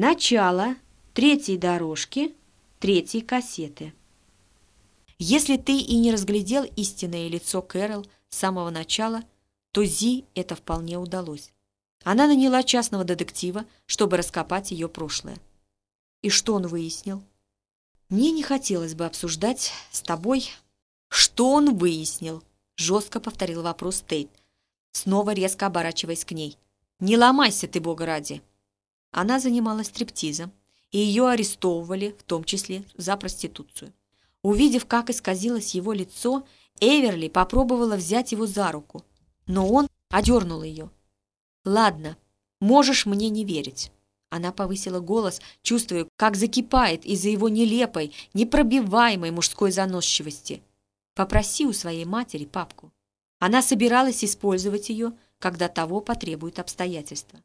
Начало третьей дорожки третьей кассеты. Если ты и не разглядел истинное лицо Кэрол с самого начала, то Зи это вполне удалось. Она наняла частного детектива, чтобы раскопать ее прошлое. И что он выяснил? Мне не хотелось бы обсуждать с тобой, что он выяснил, жестко повторил вопрос Тейт, снова резко оборачиваясь к ней. «Не ломайся ты, Бога ради!» Она занималась стриптизом, и ее арестовывали, в том числе за проституцию. Увидев, как исказилось его лицо, Эверли попробовала взять его за руку, но он одернул ее. «Ладно, можешь мне не верить». Она повысила голос, чувствуя, как закипает из-за его нелепой, непробиваемой мужской заносчивости. «Попроси у своей матери папку». Она собиралась использовать ее, когда того потребуют обстоятельства.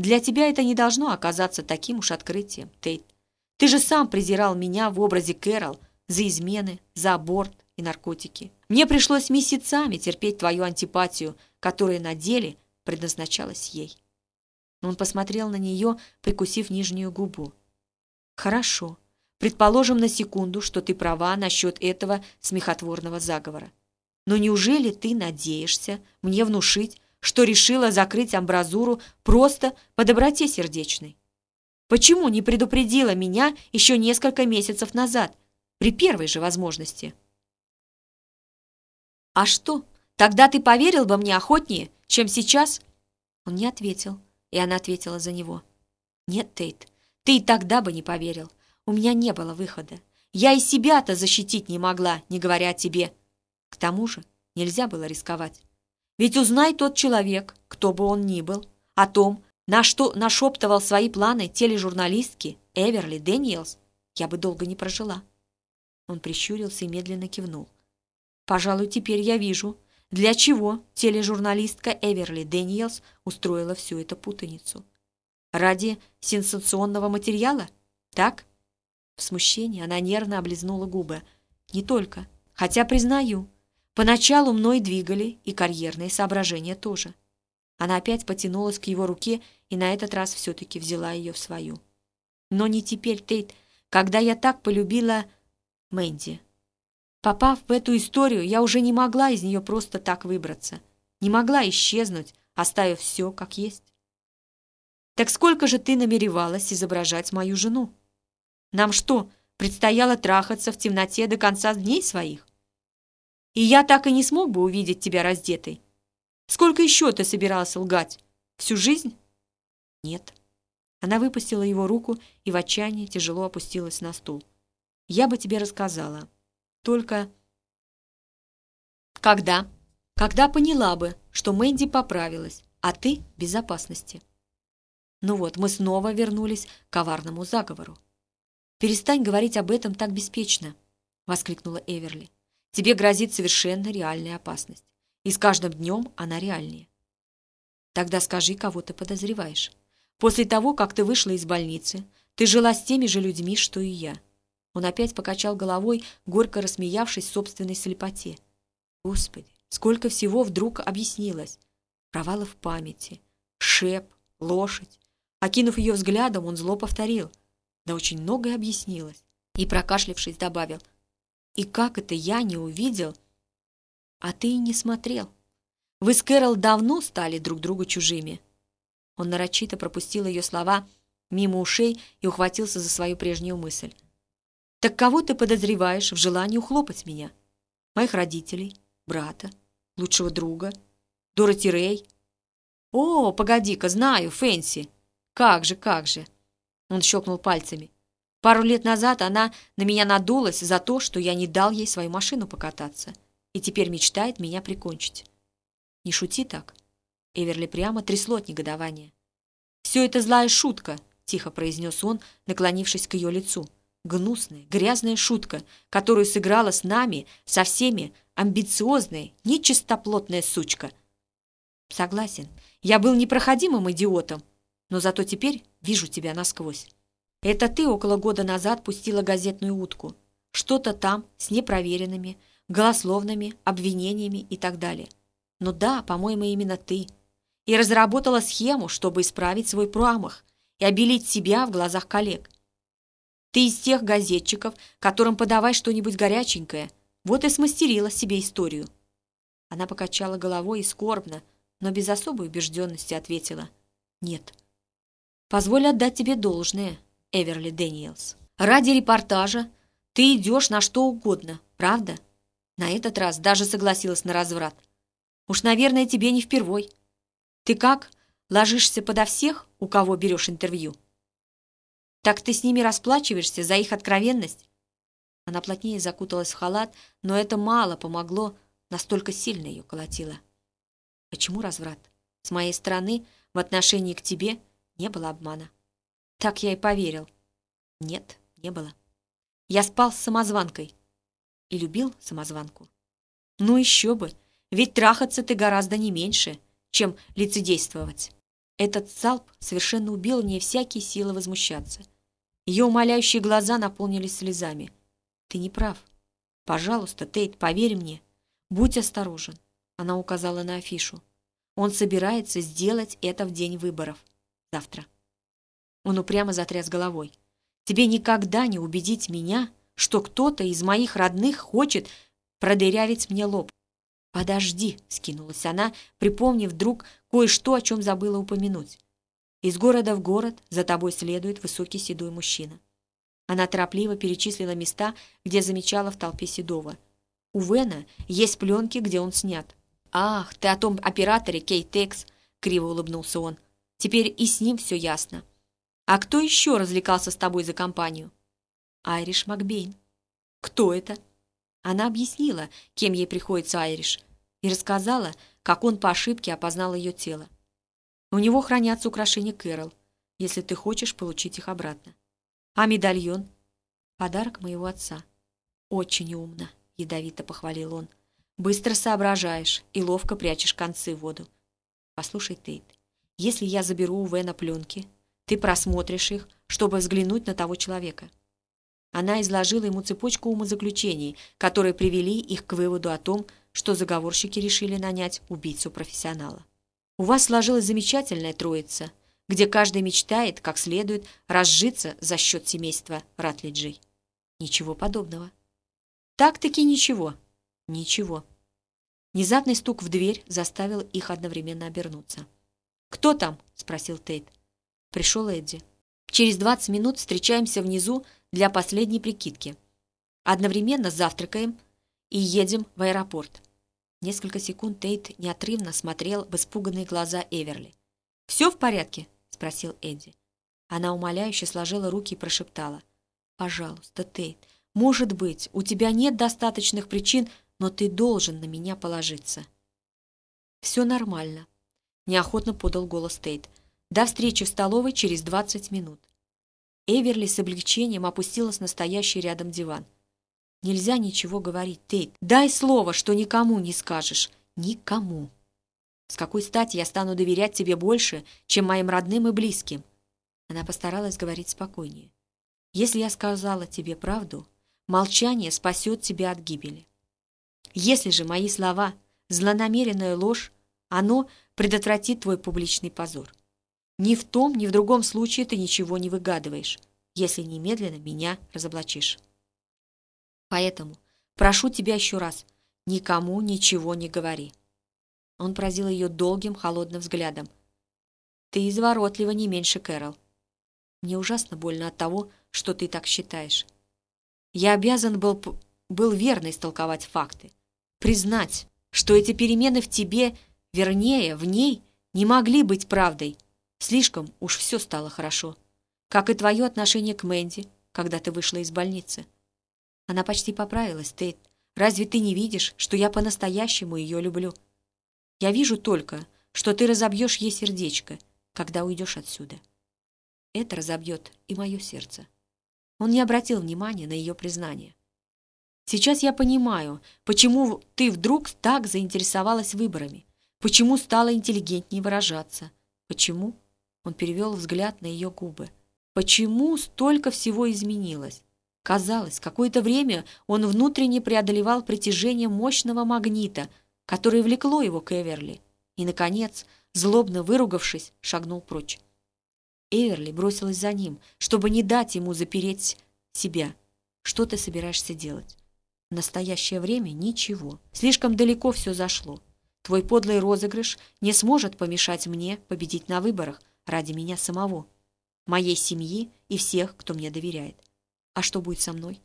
Для тебя это не должно оказаться таким уж открытием, Тейт. Ты же сам презирал меня в образе Кэрол за измены, за аборт и наркотики. Мне пришлось месяцами терпеть твою антипатию, которая на деле предназначалась ей. Он посмотрел на нее, прикусив нижнюю губу. «Хорошо. Предположим на секунду, что ты права насчет этого смехотворного заговора. Но неужели ты надеешься мне внушить, что решила закрыть амбразуру просто по доброте сердечной? Почему не предупредила меня еще несколько месяцев назад, при первой же возможности? А что, тогда ты поверил бы мне охотнее, чем сейчас? Он не ответил, и она ответила за него. Нет, Тейт, ты и тогда бы не поверил. У меня не было выхода. Я и себя-то защитить не могла, не говоря о тебе. К тому же нельзя было рисковать. Ведь узнай тот человек, кто бы он ни был, о том, что нашептывал свои планы тележурналистке Эверли Дэниелс, я бы долго не прожила. Он прищурился и медленно кивнул. Пожалуй, теперь я вижу, для чего тележурналистка Эверли Дэниелс устроила всю эту путаницу. Ради сенсационного материала? Так? В смущении она нервно облизнула губы. Не только. Хотя, признаю, Поначалу мной двигали и карьерные соображения тоже. Она опять потянулась к его руке и на этот раз все-таки взяла ее в свою. Но не теперь, Тейт, когда я так полюбила Мэнди. Попав в эту историю, я уже не могла из нее просто так выбраться. Не могла исчезнуть, оставив все как есть. Так сколько же ты намеревалась изображать мою жену? Нам что, предстояло трахаться в темноте до конца дней своих? И я так и не смог бы увидеть тебя раздетой. Сколько еще ты собирался лгать? Всю жизнь? Нет. Она выпустила его руку и в отчаянии тяжело опустилась на стул. Я бы тебе рассказала. Только... Когда? Когда поняла бы, что Мэнди поправилась, а ты в безопасности. Ну вот, мы снова вернулись к коварному заговору. «Перестань говорить об этом так беспечно», — воскликнула Эверли. Тебе грозит совершенно реальная опасность. И с каждым днем она реальнее. Тогда скажи, кого ты подозреваешь. После того, как ты вышла из больницы, ты жила с теми же людьми, что и я. Он опять покачал головой, горько рассмеявшись собственной слепоте. Господи, сколько всего вдруг объяснилось. Провалы в памяти, шеп, лошадь. Окинув ее взглядом, он зло повторил. Да очень многое объяснилось. И, прокашлявшись, добавил, и как это я не увидел? А ты и не смотрел. Вы с Кэрол давно стали друг другу чужими. Он нарочито пропустил ее слова мимо ушей и ухватился за свою прежнюю мысль. «Так кого ты подозреваешь в желании ухлопать меня? Моих родителей, брата, лучшего друга, Дороти Рэй?» «О, погоди-ка, знаю, Фэнси! Как же, как же!» Он щелкнул пальцами. Пару лет назад она на меня надулась за то, что я не дал ей свою машину покататься, и теперь мечтает меня прикончить. Не шути так. Эверли прямо трясло от негодования. «Все это злая шутка», — тихо произнес он, наклонившись к ее лицу. «Гнусная, грязная шутка, которую сыграла с нами, со всеми, амбициозная, нечистоплотная сучка». «Согласен, я был непроходимым идиотом, но зато теперь вижу тебя насквозь». Это ты около года назад пустила газетную утку. Что-то там с непроверенными, голословными обвинениями и так далее. Ну да, по-моему, именно ты. И разработала схему, чтобы исправить свой промах. и обелить себя в глазах коллег. Ты из тех газетчиков, которым подавай что-нибудь горяченькое. Вот и смастерила себе историю. Она покачала головой и скорбно, но без особой убежденности ответила «Нет». «Позволь отдать тебе должное, Эверли Дэниелс. Ради репортажа ты идешь на что угодно, правда?» На этот раз даже согласилась на разврат. «Уж, наверное, тебе не впервой. Ты как, ложишься подо всех, у кого берешь интервью?» Так ты с ними расплачиваешься за их откровенность?» Она плотнее закуталась в халат, но это мало помогло, настолько сильно ее колотило. «Почему разврат? С моей стороны в отношении к тебе не было обмана». Так я и поверил. Нет, не было. Я спал с самозванкой. И любил самозванку. Ну еще бы, ведь трахаться ты гораздо не меньше, чем лицедействовать. Этот залп совершенно убил у нее всякие силы возмущаться. Ее умоляющие глаза наполнились слезами. «Ты не прав. Пожалуйста, Тейт, поверь мне. Будь осторожен», — она указала на афишу. «Он собирается сделать это в день выборов. Завтра». Он упрямо затряс головой. «Тебе никогда не убедить меня, что кто-то из моих родных хочет продырявить мне лоб. «Подожди!» — скинулась она, припомнив вдруг кое-что, о чем забыла упомянуть. «Из города в город за тобой следует высокий седой мужчина». Она торопливо перечислила места, где замечала в толпе Седова. «У Вена есть пленки, где он снят». «Ах, ты о том операторе Кейтекс!» — криво улыбнулся он. «Теперь и с ним все ясно. А кто еще развлекался с тобой за компанию?» «Айриш Макбейн». «Кто это?» Она объяснила, кем ей приходится Айриш, и рассказала, как он по ошибке опознал ее тело. У него хранятся украшения Кэрол, если ты хочешь получить их обратно. А медальон? Подарок моего отца. Очень умно, ядовито похвалил он. Быстро соображаешь и ловко прячешь концы в воду. Послушай, Тейт, если я заберу у Вена пленки, ты просмотришь их, чтобы взглянуть на того человека. Она изложила ему цепочку умозаключений, которые привели их к выводу о том, что заговорщики решили нанять убийцу-профессионала. «У вас сложилась замечательная троица, где каждый мечтает, как следует, разжиться за счет семейства Ратлиджей». Ничего подобного. Так-таки ничего. Ничего. Внезапный стук в дверь заставил их одновременно обернуться. «Кто там?» — спросил Тейт. Пришел Эдди. «Через двадцать минут встречаемся внизу для последней прикидки. Одновременно завтракаем и едем в аэропорт. Несколько секунд Тейт неотрывно смотрел в испуганные глаза Эверли. «Все в порядке?» — спросил Эдди. Она умоляюще сложила руки и прошептала. «Пожалуйста, Тейт, может быть, у тебя нет достаточных причин, но ты должен на меня положиться». «Все нормально», — неохотно подал голос Тейт. «До встречи в столовой через двадцать минут». Эверли с облегчением опустилась на стоящий рядом диван. «Нельзя ничего говорить, Тейт. Дай слово, что никому не скажешь. Никому. С какой стати я стану доверять тебе больше, чем моим родным и близким?» Она постаралась говорить спокойнее. «Если я сказала тебе правду, молчание спасет тебя от гибели. Если же мои слова — злонамеренная ложь, оно предотвратит твой публичный позор. Ни в том, ни в другом случае ты ничего не выгадываешь, если немедленно меня разоблачишь. Поэтому прошу тебя еще раз, никому ничего не говори. Он поразил ее долгим, холодным взглядом. Ты изворотлива не меньше Кэрол. Мне ужасно больно от того, что ты так считаешь. Я обязан был, был верно истолковать факты, признать, что эти перемены в тебе, вернее, в ней, не могли быть правдой, Слишком уж все стало хорошо. Как и твое отношение к Мэнди, когда ты вышла из больницы. Она почти поправилась, Тейт. Разве ты не видишь, что я по-настоящему ее люблю? Я вижу только, что ты разобьешь ей сердечко, когда уйдешь отсюда. Это разобьет и мое сердце. Он не обратил внимания на ее признание. Сейчас я понимаю, почему ты вдруг так заинтересовалась выборами, почему стала интеллигентнее выражаться, почему он перевел взгляд на ее губы. Почему столько всего изменилось? Казалось, какое-то время он внутренне преодолевал притяжение мощного магнита, которое влекло его к Эверли, и, наконец, злобно выругавшись, шагнул прочь. Эверли бросилась за ним, чтобы не дать ему запереть себя. Что ты собираешься делать? В настоящее время ничего. Слишком далеко все зашло. Твой подлый розыгрыш не сможет помешать мне победить на выборах ради меня самого, моей семьи и всех, кто мне доверяет. А что будет со мной?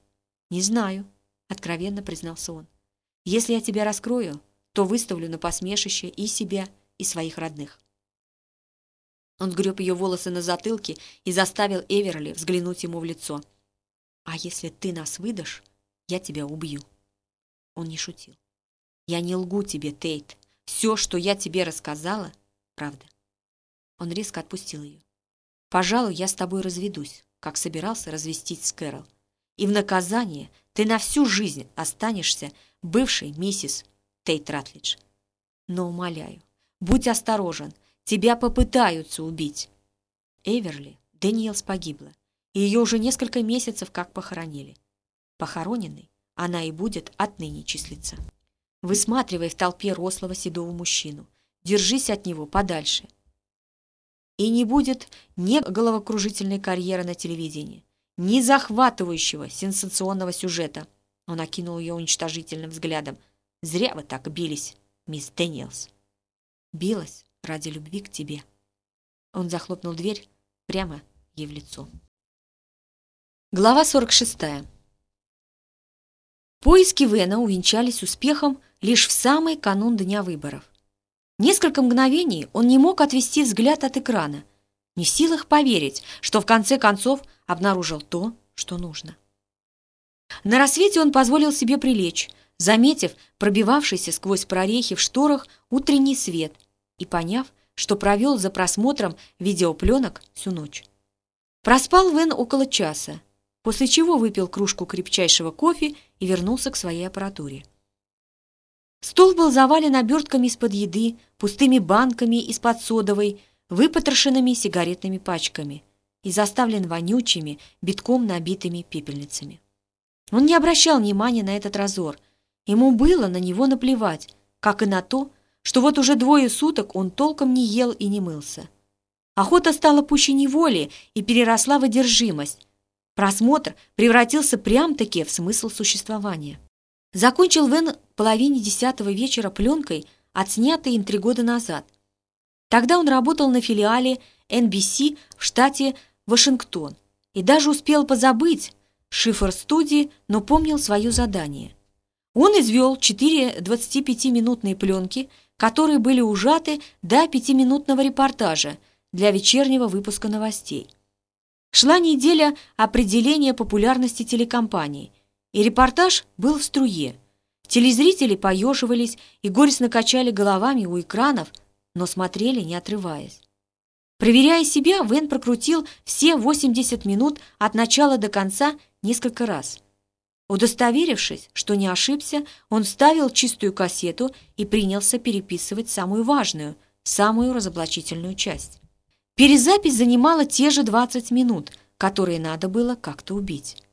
Не знаю, откровенно признался он. Если я тебя раскрою, то выставлю на посмешище и себя, и своих родных. Он сгреб ее волосы на затылке и заставил Эверли взглянуть ему в лицо. «А если ты нас выдашь, я тебя убью». Он не шутил. «Я не лгу тебе, Тейт. Все, что я тебе рассказала, правда». Он резко отпустил ее. «Пожалуй, я с тобой разведусь, как собирался развестись с Кэрол. И в наказание ты на всю жизнь останешься бывшей миссис Тейт Ратлидж. Но, умоляю, будь осторожен, тебя попытаются убить». Эверли, Дэниелс погибла, и ее уже несколько месяцев как похоронили. Похороненной она и будет отныне числиться. Высматривай в толпе рослого седого мужчину. Держись от него подальше. И не будет ни головокружительной карьеры на телевидении, ни захватывающего сенсационного сюжета. Он окинул ее уничтожительным взглядом. «Зря вы так бились, мисс Дэниелс». «Билась ради любви к тебе». Он захлопнул дверь прямо ей в лицо. Глава 46. Поиски Вена увенчались успехом лишь в самый канун дня выборов. Несколько мгновений он не мог отвести взгляд от экрана, не в силах поверить, что в конце концов обнаружил то, что нужно. На рассвете он позволил себе прилечь, заметив пробивавшийся сквозь прорехи в шторах утренний свет и поняв, что провел за просмотром видеопленок всю ночь. Проспал Вен около часа, после чего выпил кружку крепчайшего кофе и вернулся к своей аппаратуре. Стол был завален обертками из-под еды, пустыми банками из-под содовой, выпотрошенными сигаретными пачками и заставлен вонючими, битком набитыми пепельницами. Он не обращал внимания на этот разор. Ему было на него наплевать, как и на то, что вот уже двое суток он толком не ел и не мылся. Охота стала пуще неволи и переросла в одержимость. Просмотр превратился прям-таки в смысл существования. Закончил Вен половине десятого вечера пленкой, отснятой им три года назад. Тогда он работал на филиале NBC в штате Вашингтон и даже успел позабыть шифр студии, но помнил свое задание. Он извел четыре 25-минутные пленки, которые были ужаты до пятиминутного репортажа для вечернего выпуска новостей. Шла неделя определения популярности телекомпании – и репортаж был в струе. Телезрители поеживались и горестно качали головами у экранов, но смотрели, не отрываясь. Проверяя себя, Вен прокрутил все 80 минут от начала до конца несколько раз. Удостоверившись, что не ошибся, он вставил чистую кассету и принялся переписывать самую важную, самую разоблачительную часть. Перезапись занимала те же 20 минут, которые надо было как-то убить.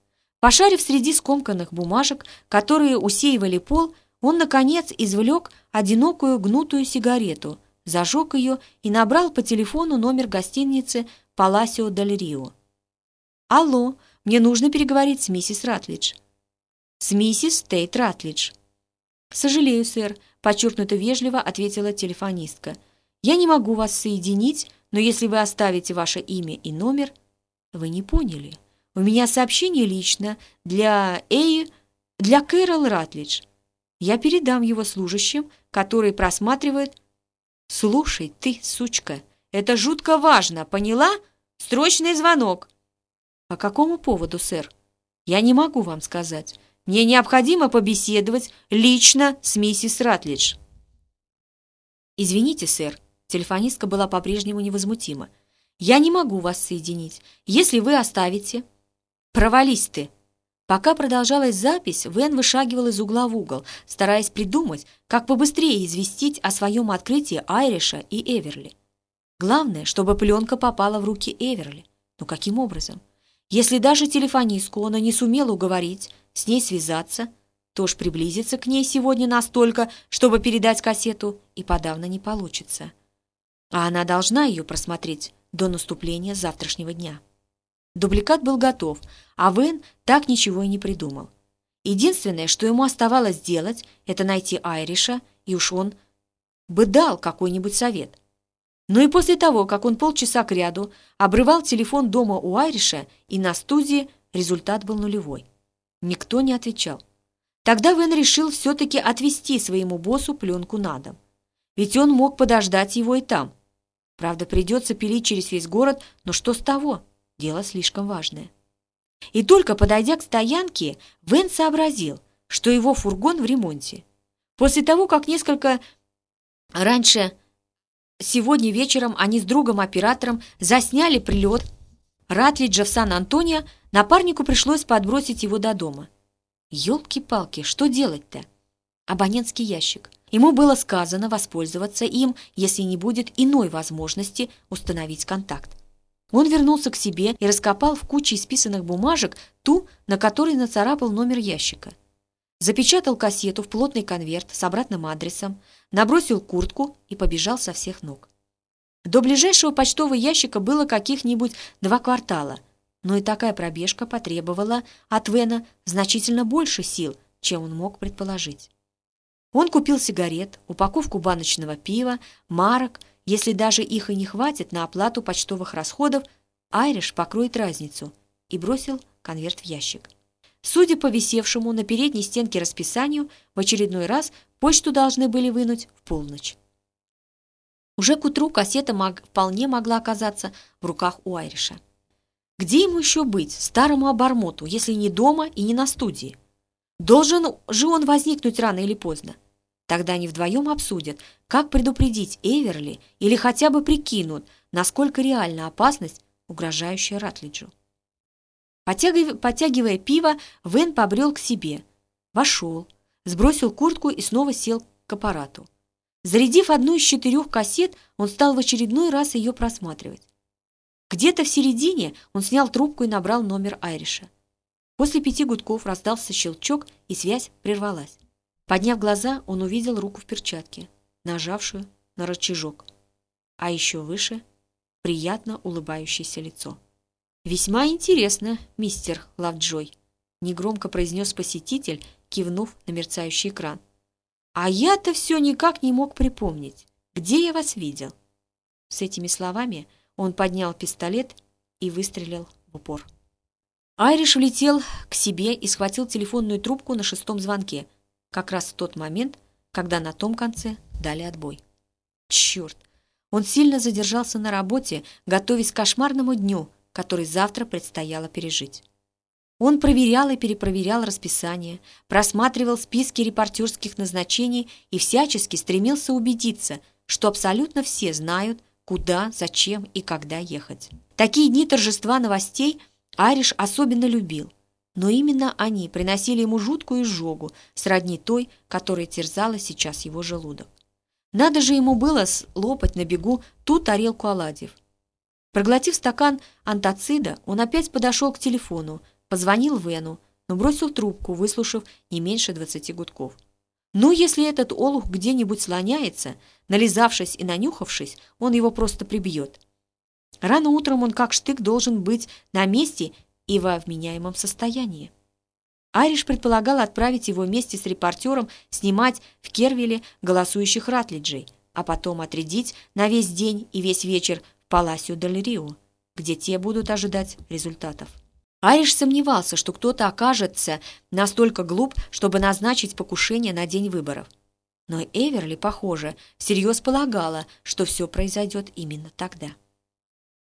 Пошарив среди скомканных бумажек, которые усеивали пол, он, наконец, извлек одинокую гнутую сигарету, зажег ее и набрал по телефону номер гостиницы «Паласио Дель Рио». «Алло, мне нужно переговорить с миссис Ратлидж». «С миссис Тейт Ратлидж». «Сожалею, сэр», — подчеркнуто вежливо ответила телефонистка. «Я не могу вас соединить, но если вы оставите ваше имя и номер...» «Вы не поняли». У меня сообщение лично для Эи, для Кэрол Ратлидж. Я передам его служащим, которые просматривают... Слушай, ты, сучка, это жутко важно, поняла? Срочный звонок. По какому поводу, сэр? Я не могу вам сказать. Мне необходимо побеседовать лично с миссис Ратлидж. Извините, сэр. Телефонистка была по-прежнему невозмутима. Я не могу вас соединить. Если вы оставите «Провались ты!» Пока продолжалась запись, Вен вышагивал из угла в угол, стараясь придумать, как побыстрее известить о своем открытии Айриша и Эверли. Главное, чтобы пленка попала в руки Эверли. Но каким образом? Если даже телефонистку он не сумел уговорить, с ней связаться, то ж приблизиться к ней сегодня настолько, чтобы передать кассету, и подавно не получится. А она должна ее просмотреть до наступления завтрашнего дня. Дубликат был готов, а Вен так ничего и не придумал. Единственное, что ему оставалось сделать, это найти Айриша, и уж он бы дал какой-нибудь совет. Но и после того, как он полчаса кряду обрывал телефон дома у Айриша и на студии, результат был нулевой. Никто не отвечал. Тогда Вен решил все-таки отвезти своему боссу пленку на дом. Ведь он мог подождать его и там. Правда, придется пилить через весь город, но что с того? Дело слишком важное. И только подойдя к стоянке, Вен сообразил, что его фургон в ремонте. После того, как несколько раньше сегодня вечером они с другом-оператором засняли прилет Ратлиджа в Сан-Антонио, напарнику пришлось подбросить его до дома. Ёлки-палки, что делать-то? Абонентский ящик. Ему было сказано воспользоваться им, если не будет иной возможности установить контакт. Он вернулся к себе и раскопал в куче исписанных бумажек ту, на которой нацарапал номер ящика. Запечатал кассету в плотный конверт с обратным адресом, набросил куртку и побежал со всех ног. До ближайшего почтового ящика было каких-нибудь два квартала – но и такая пробежка потребовала от Вена значительно больше сил, чем он мог предположить. Он купил сигарет, упаковку баночного пива, марок, если даже их и не хватит на оплату почтовых расходов, Айриш покроет разницу, и бросил конверт в ящик. Судя по висевшему на передней стенке расписанию, в очередной раз почту должны были вынуть в полночь. Уже к утру кассета мог, вполне могла оказаться в руках у Айриша. Где ему еще быть, старому обормоту, если не дома и не на студии? Должен же он возникнуть рано или поздно. Тогда они вдвоем обсудят, как предупредить Эверли или хотя бы прикинут, насколько реальна опасность, угрожающая Ратлиджу. Потягивая, пиво, Вен побрел к себе. Вошел, сбросил куртку и снова сел к аппарату. Зарядив одну из четырех кассет, он стал в очередной раз ее просматривать. Где-то в середине он снял трубку и набрал номер Айриша. После пяти гудков раздался щелчок, и связь прервалась. Подняв глаза, он увидел руку в перчатке, нажавшую на рычажок. А еще выше — приятно улыбающееся лицо. «Весьма интересно, мистер Лавджой», — негромко произнес посетитель, кивнув на мерцающий экран. «А я-то все никак не мог припомнить, где я вас видел». С этими словами — он поднял пистолет и выстрелил в упор. Айриш влетел к себе и схватил телефонную трубку на шестом звонке, как раз в тот момент, когда на том конце дали отбой. Черт! Он сильно задержался на работе, готовясь к кошмарному дню, который завтра предстояло пережить. Он проверял и перепроверял расписание, просматривал списки репортерских назначений и всячески стремился убедиться, что абсолютно все знают, куда, зачем и когда ехать. Такие дни торжества новостей Ариш особенно любил, но именно они приносили ему жуткую изжогу, сродни той, которая терзала сейчас его желудок. Надо же ему было слопать на бегу ту тарелку оладьев. Проглотив стакан антацида, он опять подошел к телефону, позвонил Вену, но бросил трубку, выслушав не меньше двадцати гудков. Ну, если этот олух где-нибудь слоняется, нализавшись и нанюхавшись, он его просто прибьет. Рано утром он как штык должен быть на месте и во вменяемом состоянии. Ариш предполагал отправить его вместе с репортером снимать в Кервиле голосующих Ратлиджей, а потом отрядить на весь день и весь вечер в Паласио дель Рио, где те будут ожидать результатов. Ариш сомневался, что кто-то окажется настолько глуп, чтобы назначить покушение на день выборов. Но Эверли, похоже, всерьез полагала, что все произойдет именно тогда.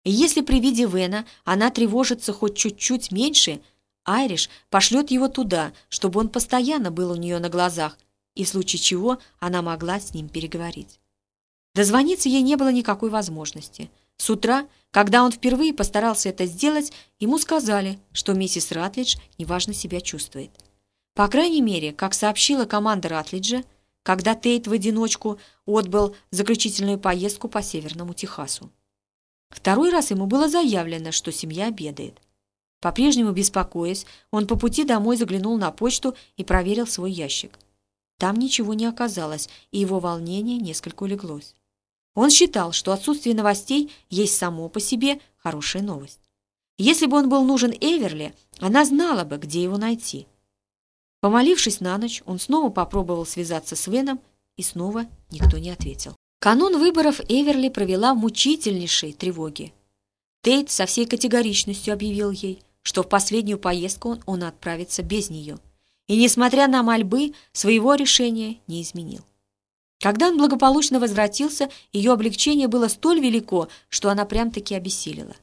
И если при виде Вена она тревожится хоть чуть-чуть меньше, Айриш пошлет его туда, чтобы он постоянно был у нее на глазах, и в случае чего она могла с ним переговорить. Дозвониться ей не было никакой возможности. С утра когда он впервые постарался это сделать, ему сказали, что миссис Ратлидж неважно себя чувствует. По крайней мере, как сообщила команда Ратлиджа, когда Тейт в одиночку отбыл заключительную поездку по Северному Техасу. Второй раз ему было заявлено, что семья обедает. По-прежнему беспокоясь, он по пути домой заглянул на почту и проверил свой ящик. Там ничего не оказалось, и его волнение несколько улеглось. Он считал, что отсутствие новостей есть само по себе хорошая новость. Если бы он был нужен Эверли, она знала бы, где его найти. Помолившись на ночь, он снова попробовал связаться с Веном, и снова никто не ответил. Канун выборов Эверли провела в мучительнейшей тревоге. Тейт со всей категоричностью объявил ей, что в последнюю поездку он отправится без нее, и, несмотря на мольбы, своего решения не изменил. Когда он благополучно возвратился, ее облегчение было столь велико, что она прям-таки обессилила.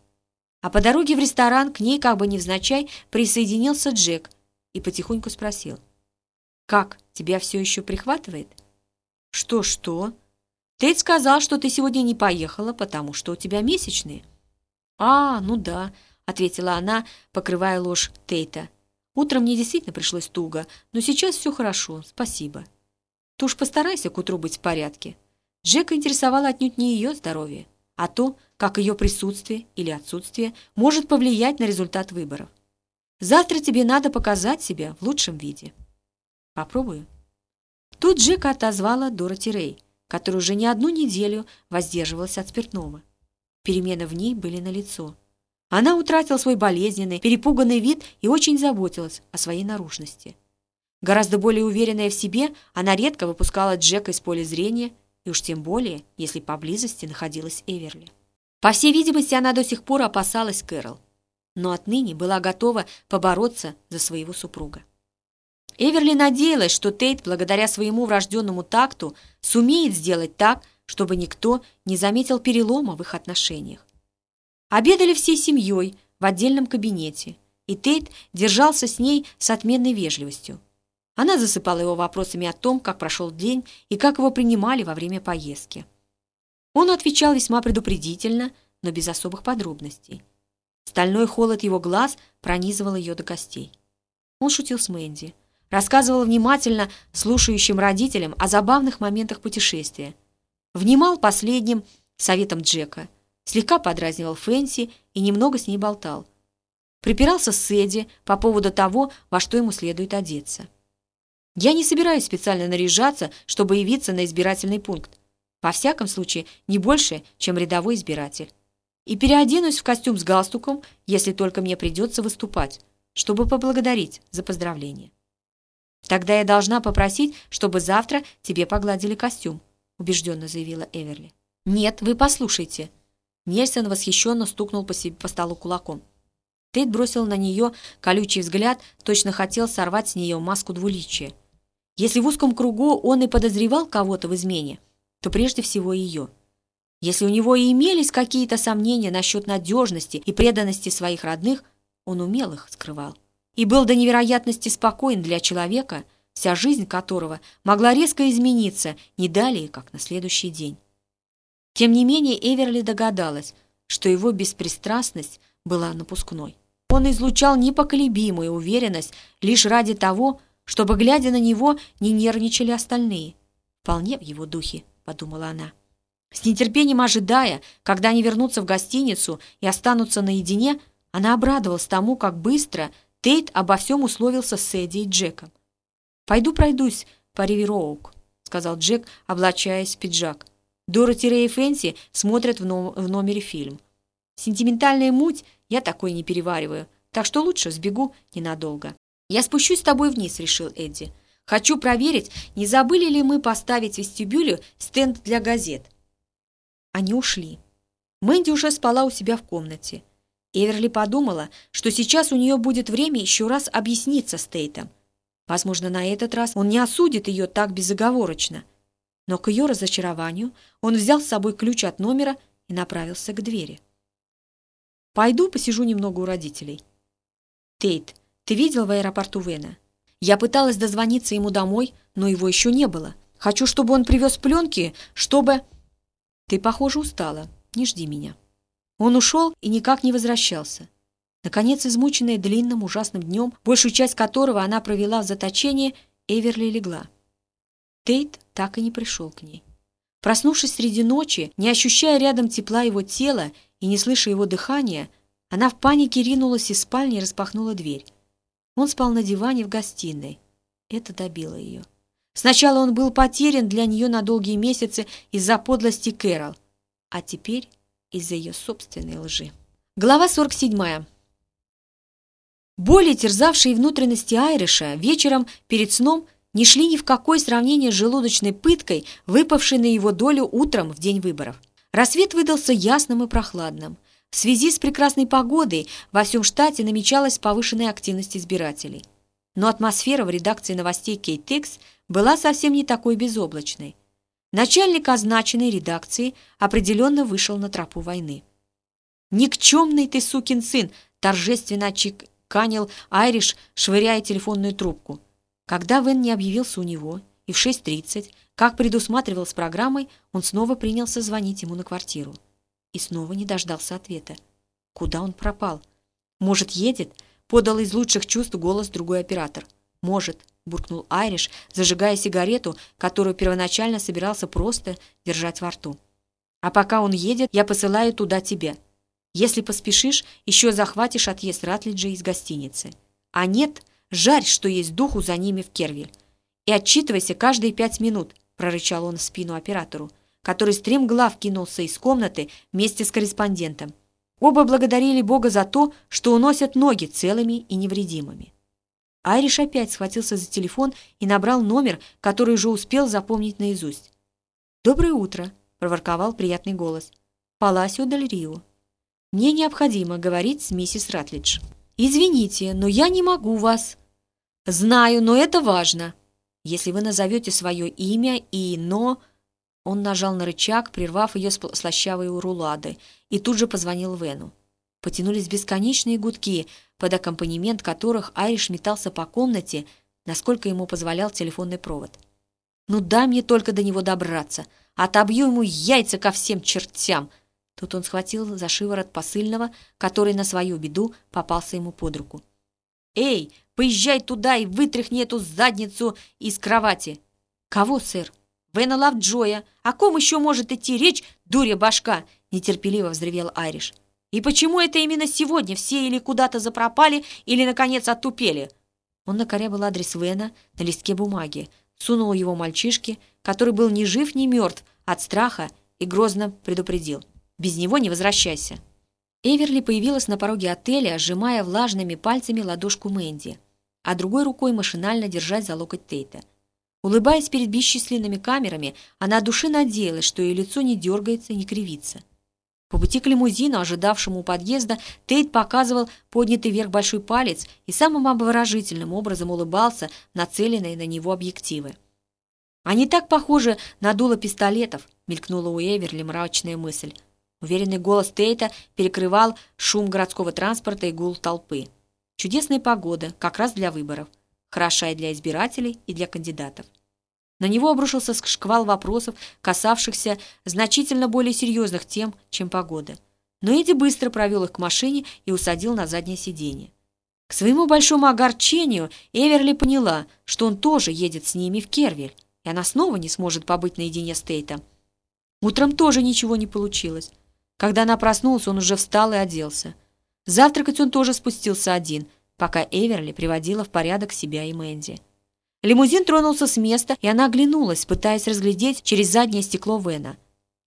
А по дороге в ресторан к ней, как бы невзначай, присоединился Джек и потихоньку спросил. «Как, тебя все еще прихватывает?» «Что-что?» «Тейт сказал, что ты сегодня не поехала, потому что у тебя месячные». «А, ну да», — ответила она, покрывая ложь Тейта. «Утром мне действительно пришлось туго, но сейчас все хорошо, спасибо». «Ты уж постарайся к утру быть в порядке». Джека интересовало отнюдь не ее здоровье, а то, как ее присутствие или отсутствие может повлиять на результат выборов. Завтра тебе надо показать себя в лучшем виде. Попробую. Тут Джека отозвала Дороти Рэй, которая уже не одну неделю воздерживалась от спиртного. Перемены в ней были налицо. Она утратила свой болезненный, перепуганный вид и очень заботилась о своей наружности. Гораздо более уверенная в себе, она редко выпускала Джека из поля зрения, и уж тем более, если поблизости находилась Эверли. По всей видимости, она до сих пор опасалась Кэрол, но отныне была готова побороться за своего супруга. Эверли надеялась, что Тейт, благодаря своему врожденному такту, сумеет сделать так, чтобы никто не заметил перелома в их отношениях. Обедали всей семьей в отдельном кабинете, и Тейт держался с ней с отменной вежливостью. Она засыпала его вопросами о том, как прошел день и как его принимали во время поездки. Он отвечал весьма предупредительно, но без особых подробностей. Стальной холод его глаз пронизывал ее до костей. Он шутил с Мэнди, рассказывал внимательно слушающим родителям о забавных моментах путешествия, внимал последним советом Джека, слегка подразнивал Фэнси и немного с ней болтал. Припирался с Эдди по поводу того, во что ему следует одеться. «Я не собираюсь специально наряжаться, чтобы явиться на избирательный пункт. Во всяком случае, не больше, чем рядовой избиратель. И переоденусь в костюм с галстуком, если только мне придется выступать, чтобы поблагодарить за поздравление. Тогда я должна попросить, чтобы завтра тебе погладили костюм, убежденно заявила Эверли. «Нет, вы послушайте». Нельсон восхищенно стукнул по, себе, по столу кулаком. Тейт бросил на нее колючий взгляд, точно хотел сорвать с нее маску двуличия. Если в узком кругу он и подозревал кого-то в измене, то прежде всего ее. Если у него и имелись какие-то сомнения насчет надежности и преданности своих родных, он умел их скрывал. И был до невероятности спокоен для человека, вся жизнь которого могла резко измениться не далее, как на следующий день. Тем не менее Эверли догадалась, что его беспристрастность была напускной. Он излучал непоколебимую уверенность лишь ради того, чтобы, глядя на него, не нервничали остальные. Вполне в его духе, подумала она. С нетерпением ожидая, когда они вернутся в гостиницу и останутся наедине, она обрадовалась тому, как быстро Тейт обо всем условился с Эдди и Джеком. «Пойду пройдусь по Ривероук», — сказал Джек, облачаясь в пиджак. Дороти Рэй и Фэнси смотрят в, ном в номере фильм. Сентиментальная муть я такой не перевариваю, так что лучше сбегу ненадолго. «Я спущусь с тобой вниз», — решил Эдди. «Хочу проверить, не забыли ли мы поставить в вестибюле стенд для газет». Они ушли. Мэнди уже спала у себя в комнате. Эверли подумала, что сейчас у нее будет время еще раз объясниться с Тейтом. Возможно, на этот раз он не осудит ее так безоговорочно. Но к ее разочарованию он взял с собой ключ от номера и направился к двери. «Пойду посижу немного у родителей». «Тейт, ты видел в аэропорту Вена? Я пыталась дозвониться ему домой, но его еще не было. Хочу, чтобы он привез пленки, чтобы...» «Ты, похоже, устала. Не жди меня». Он ушел и никак не возвращался. Наконец, измученная длинным ужасным днем, большую часть которого она провела в заточении, Эверли легла. Тейт так и не пришел к ней. Проснувшись среди ночи, не ощущая рядом тепла его тела и не слыша его дыхания, она в панике ринулась из спальни и распахнула дверь. Он спал на диване в гостиной. Это добило ее. Сначала он был потерян для нее на долгие месяцы из-за подлости Кэрол, а теперь из-за ее собственной лжи. Глава 47. Боли, терзавшие внутренности Айриша, вечером перед сном не шли ни в какое сравнение с желудочной пыткой, выпавшей на его долю утром в день выборов. Рассвет выдался ясным и прохладным. В связи с прекрасной погодой во всем штате намечалась повышенная активность избирателей. Но атмосфера в редакции новостей KTX была совсем не такой безоблачной. Начальник означенной редакции определенно вышел на тропу войны. «Никчемный ты сукин сын!» – торжественно отчеканил Айриш, швыряя телефонную трубку. Когда Вен не объявился у него, и в 6.30, как предусматривал с программой, он снова принялся звонить ему на квартиру. И снова не дождался ответа. Куда он пропал? «Может, едет?» – подал из лучших чувств голос другой оператор. «Может», – буркнул Айриш, зажигая сигарету, которую первоначально собирался просто держать во рту. «А пока он едет, я посылаю туда тебя. Если поспешишь, еще захватишь отъезд Ратлиджа из гостиницы. А нет, жарь, что есть духу за ними в Кервиль. И отчитывайся каждые пять минут», – прорычал он в спину оператору, который стремглав кинулся из комнаты вместе с корреспондентом. Оба благодарили Бога за то, что уносят ноги целыми и невредимыми. Айриш опять схватился за телефон и набрал номер, который уже успел запомнить наизусть. «Доброе утро», — проворковал приятный голос. «Паласио Дель Рио. Мне необходимо говорить с миссис Ратлидж». «Извините, но я не могу вас». «Знаю, но это важно. Если вы назовете свое имя и «но», он нажал на рычаг, прервав ее слащавые рулады, и тут же позвонил Вену. Потянулись бесконечные гудки, под аккомпанемент которых Айриш метался по комнате, насколько ему позволял телефонный провод. «Ну дай мне только до него добраться! Отобью ему яйца ко всем чертям!» Тут он схватил за шиворот посыльного, который на свою беду попался ему под руку. «Эй, поезжай туда и вытряхни эту задницу из кровати!» «Кого, сэр?» Вена Лавджоя. О ком еще может идти речь, дуря башка?» — нетерпеливо взревел Айриш. «И почему это именно сегодня все или куда-то запропали, или, наконец, оттупели?» Он накорябал адрес Вена на листке бумаги, сунул его мальчишке, который был ни жив, ни мертв от страха, и грозно предупредил. «Без него не возвращайся». Эверли появилась на пороге отеля, сжимая влажными пальцами ладошку Мэнди, а другой рукой машинально держать за локоть Тейта. Улыбаясь перед бесчисленными камерами, она от души надеялась, что ее лицо не дергается не кривится. По пути к лимузину, ожидавшему у подъезда, Тейт показывал поднятый вверх большой палец и самым обворожительным образом улыбался нацеленные на него объективы. «Они так похожи на дуло пистолетов», — мелькнула у Эверли мрачная мысль. Уверенный голос Тейта перекрывал шум городского транспорта и гул толпы. Чудесная погода, как раз для выборов хороша и для избирателей, и для кандидатов. На него обрушился шквал вопросов, касавшихся значительно более серьезных тем, чем погода. Но Эдди быстро провел их к машине и усадил на заднее сиденье. К своему большому огорчению Эверли поняла, что он тоже едет с ними в Кервиль, и она снова не сможет побыть наедине с Тейтом. Утром тоже ничего не получилось. Когда она проснулась, он уже встал и оделся. Завтракать он тоже спустился один – пока Эверли приводила в порядок себя и Мэнди. Лимузин тронулся с места, и она оглянулась, пытаясь разглядеть через заднее стекло Вена.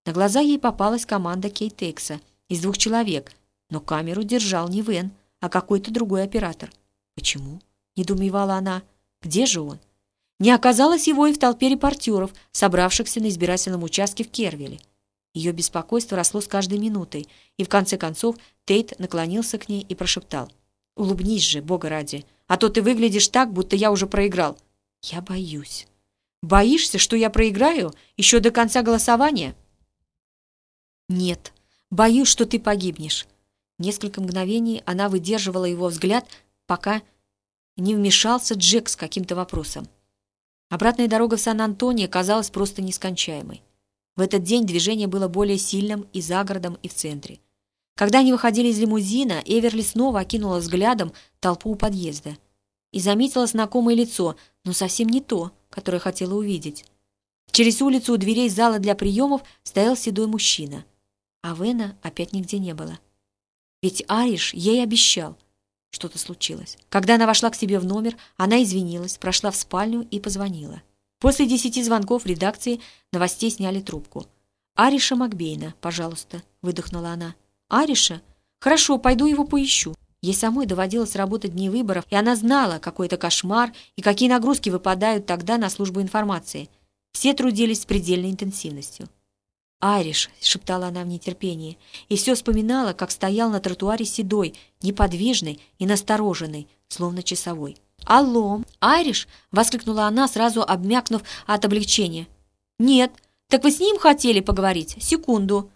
На глаза ей попалась команда Кейтекса из двух человек, но камеру держал не Вен, а какой-то другой оператор. «Почему?» — недоумевала она. «Где же он?» Не оказалось его и в толпе репортеров, собравшихся на избирательном участке в Кервиле. Ее беспокойство росло с каждой минутой, и в конце концов Тейт наклонился к ней и прошептал — Улыбнись же, Бога ради, а то ты выглядишь так, будто я уже проиграл. Я боюсь. Боишься, что я проиграю еще до конца голосования? Нет, боюсь, что ты погибнешь. Несколько мгновений она выдерживала его взгляд, пока не вмешался Джек с каким-то вопросом. Обратная дорога в Сан-Антонио казалась просто нескончаемой. В этот день движение было более сильным и за городом, и в центре. Когда они выходили из лимузина, Эверли снова окинула взглядом толпу у подъезда и заметила знакомое лицо, но совсем не то, которое хотела увидеть. Через улицу у дверей зала для приемов стоял седой мужчина, а Вена опять нигде не было. Ведь Ариш ей обещал. Что-то случилось. Когда она вошла к себе в номер, она извинилась, прошла в спальню и позвонила. После десяти звонков в редакции новостей сняли трубку. «Ариша Макбейна, пожалуйста», — выдохнула она. «Ариша? Хорошо, пойду его поищу». Ей самой доводилось работать дни выборов, и она знала, какой это кошмар и какие нагрузки выпадают тогда на службу информации. Все трудились с предельной интенсивностью. «Ариш», — шептала она в нетерпении, и все вспоминала, как стоял на тротуаре седой, неподвижный и настороженный, словно часовой. «Алло, Айриш!» — воскликнула она, сразу обмякнув от облегчения. «Нет, так вы с ним хотели поговорить? Секунду!»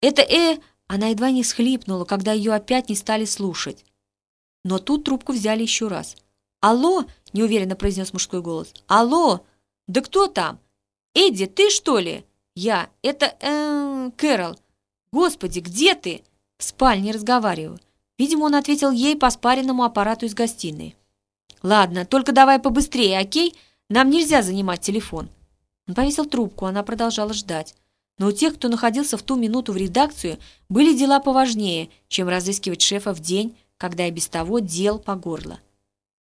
«Это э...» Она едва не схлипнула, когда ее опять не стали слушать. Но тут трубку взяли еще раз. «Алло!» — неуверенно произнес мужской голос. «Алло! Да кто там? Эдди, ты что ли?» «Я. Это, э, Кэрол. Господи, где ты?» «В спальне разговариваю». Видимо, он ответил ей по спаренному аппарату из гостиной. «Ладно, только давай побыстрее, окей? Нам нельзя занимать телефон». Он повесил трубку, она продолжала ждать. Но у тех, кто находился в ту минуту в редакцию, были дела поважнее, чем разыскивать шефа в день, когда и без того дел по горло.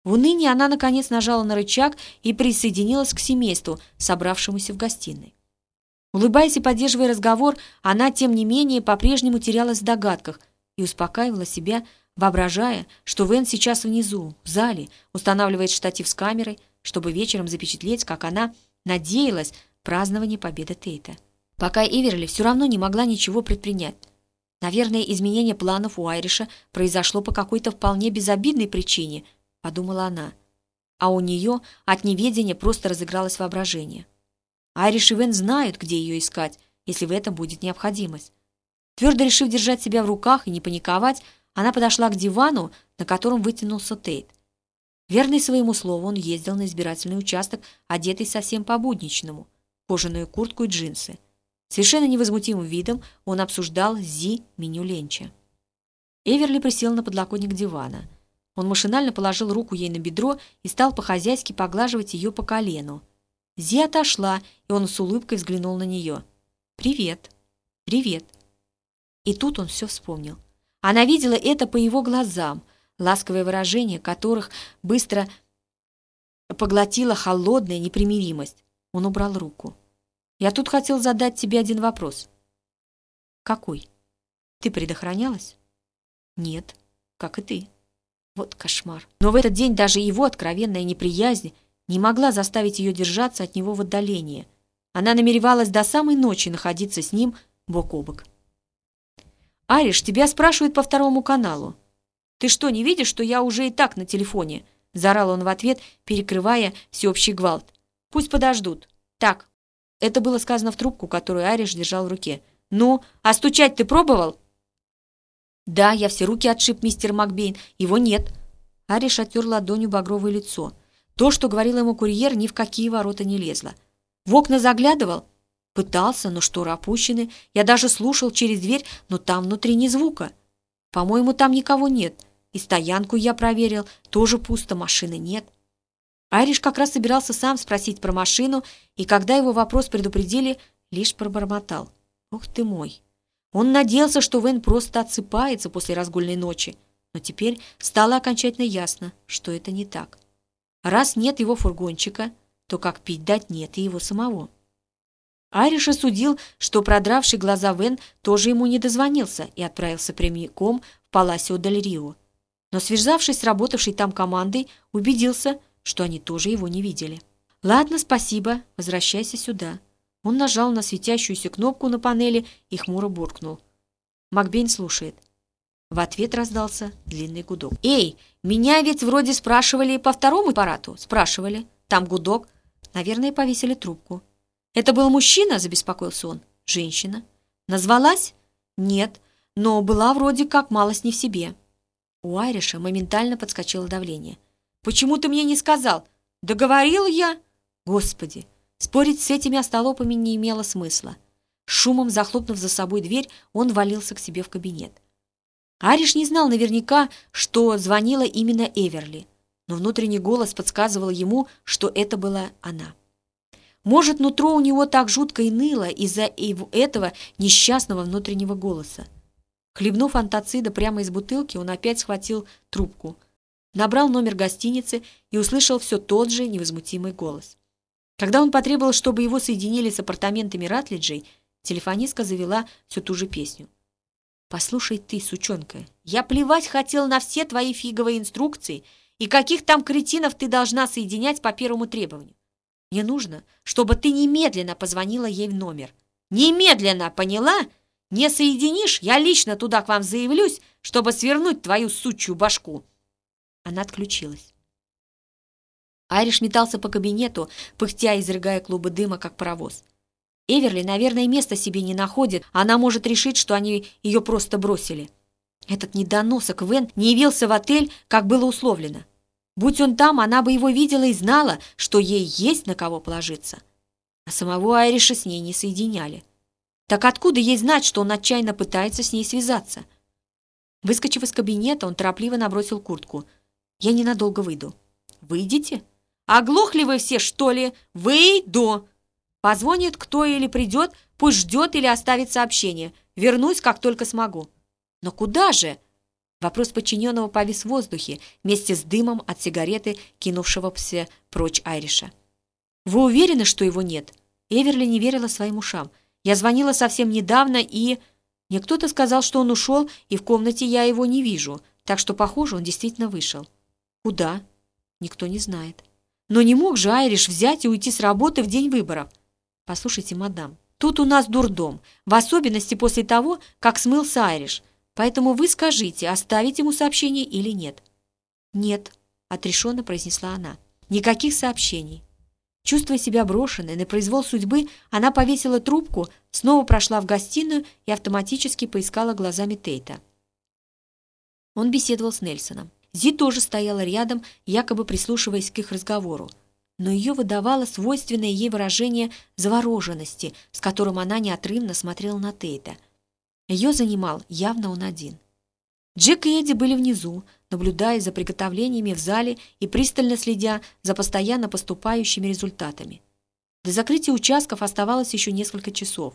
В унынии она, наконец, нажала на рычаг и присоединилась к семейству, собравшемуся в гостиной. Улыбаясь и поддерживая разговор, она, тем не менее, по-прежнему терялась в догадках и успокаивала себя, воображая, что Вен сейчас внизу, в зале, устанавливает штатив с камерой, чтобы вечером запечатлеть, как она надеялась празднование победы Тейта. Пока Иверли все равно не могла ничего предпринять. Наверное, изменение планов у Айриша произошло по какой-то вполне безобидной причине, подумала она. А у нее от неведения просто разыгралось воображение. Айриш и Вен знают, где ее искать, если в этом будет необходимость. Твердо решив держать себя в руках и не паниковать, она подошла к дивану, на котором вытянулся Тейт. Верный своему слову, он ездил на избирательный участок, одетый совсем по-будничному, кожаную куртку и джинсы. Совершенно невозмутимым видом он обсуждал Зи меню ленча. Эверли присел на подлокотник дивана. Он машинально положил руку ей на бедро и стал по-хозяйски поглаживать ее по колену. Зи отошла, и он с улыбкой взглянул на нее. «Привет! Привет!» И тут он все вспомнил. Она видела это по его глазам, ласковое выражение которых быстро поглотила холодная непримиримость. Он убрал руку. «Я тут хотел задать тебе один вопрос». «Какой? Ты предохранялась?» «Нет, как и ты». Вот кошмар. Но в этот день даже его откровенная неприязнь не могла заставить ее держаться от него в отдалении. Она намеревалась до самой ночи находиться с ним бок о бок. «Ариш, тебя спрашивают по второму каналу». «Ты что, не видишь, что я уже и так на телефоне?» — заорал он в ответ, перекрывая всеобщий гвалт. «Пусть подождут. Так». Это было сказано в трубку, которую Ариш держал в руке. «Ну, а стучать ты пробовал?» «Да, я все руки отшиб, мистер Макбейн. Его нет». Ариш оттер ладонью багровое лицо. То, что говорил ему курьер, ни в какие ворота не лезло. В окна заглядывал? Пытался, но шторы опущены. Я даже слушал через дверь, но там внутри ни звука. По-моему, там никого нет. И стоянку я проверил, тоже пусто, машины нет. Айриш как раз собирался сам спросить про машину, и когда его вопрос предупредили, лишь пробормотал. «Ух ты мой!» Он надеялся, что Вен просто отсыпается после разгульной ночи, но теперь стало окончательно ясно, что это не так. Раз нет его фургончика, то как пить дать нет и его самого. Ариш осудил, что продравший глаза Вен тоже ему не дозвонился и отправился прямиком в Паласио Дель Рио. Но, связавшись с работавшей там командой, убедился, что они тоже его не видели. «Ладно, спасибо, возвращайся сюда». Он нажал на светящуюся кнопку на панели и хмуро буркнул. Макбейн слушает. В ответ раздался длинный гудок. «Эй, меня ведь вроде спрашивали по второму аппарату?» «Спрашивали. Там гудок. Наверное, повесили трубку». «Это был мужчина?» – забеспокоился он. «Женщина». «Назвалась?» «Нет, но была вроде как малость не в себе». У Айриша моментально подскочило давление. «Почему ты мне не сказал? Договорил я?» «Господи!» Спорить с этими остолопами не имело смысла. Шумом захлопнув за собой дверь, он валился к себе в кабинет. Ариш не знал наверняка, что звонила именно Эверли, но внутренний голос подсказывал ему, что это была она. Может, нутро у него так жутко и ныло из-за этого несчастного внутреннего голоса. Хлебнув антацида прямо из бутылки, он опять схватил трубку, набрал номер гостиницы и услышал все тот же невозмутимый голос. Когда он потребовал, чтобы его соединили с апартаментами Ратлиджей, телефонистка завела всю ту же песню. «Послушай ты, сучонка, я плевать хотел на все твои фиговые инструкции и каких там кретинов ты должна соединять по первому требованию. Мне нужно, чтобы ты немедленно позвонила ей в номер. Немедленно, поняла? Не соединишь, я лично туда к вам заявлюсь, чтобы свернуть твою сучью башку». Она отключилась. Айриш метался по кабинету, пыхтя и изрыгая клубы дыма, как паровоз. Эверли, наверное, места себе не находит, она может решить, что они ее просто бросили. Этот недоносок Вен не явился в отель, как было условлено. Будь он там, она бы его видела и знала, что ей есть на кого положиться. А самого Айриша с ней не соединяли. Так откуда ей знать, что он отчаянно пытается с ней связаться? Выскочив из кабинета, он торопливо набросил куртку. «Я ненадолго выйду». «Выйдете?» Оглохли вы все, что ли? Выйду! Позвонит кто или придет, пусть ждет или оставит сообщение. Вернусь, как только смогу. Но куда же? Вопрос подчиненного повис в воздухе вместе с дымом от сигареты, кинувшегося прочь Айриша. «Вы уверены, что его нет?» Эверли не верила своим ушам. «Я звонила совсем недавно, и...» Мне кто-то сказал, что он ушел, и в комнате я его не вижу, так что, похоже, он действительно вышел. Куда? Никто не знает. Но не мог же Айриш взять и уйти с работы в день выборов. Послушайте, мадам, тут у нас дурдом, в особенности после того, как смылся Айриш. Поэтому вы скажите, оставить ему сообщение или нет. Нет, отрешенно произнесла она. Никаких сообщений. Чувствуя себя брошенной на произвол судьбы, она повесила трубку, снова прошла в гостиную и автоматически поискала глазами Тейта. Он беседовал с Нельсоном. Зи тоже стояла рядом, якобы прислушиваясь к их разговору. Но ее выдавало свойственное ей выражение завороженности, с которым она неотрывно смотрела на Тейта. Ее занимал явно он один. Джек и Эдди были внизу, наблюдая за приготовлениями в зале и пристально следя за постоянно поступающими результатами. До закрытия участков оставалось еще несколько часов,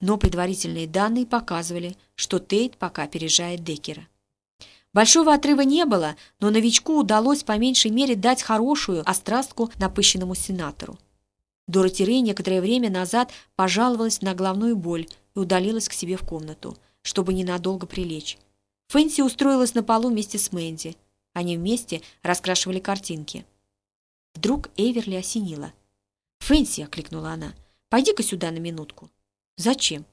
но предварительные данные показывали, что Тейт пока опережает Деккера. Большого отрыва не было, но новичку удалось по меньшей мере дать хорошую острастку напыщенному сенатору. Дороти Рей некоторое время назад пожаловалась на головную боль и удалилась к себе в комнату, чтобы ненадолго прилечь. Фэнси устроилась на полу вместе с Мэнди. Они вместе раскрашивали картинки. Вдруг Эверли осенила. «Фэнси!» — окликнула она. «Пойди-ка сюда на минутку». «Зачем?»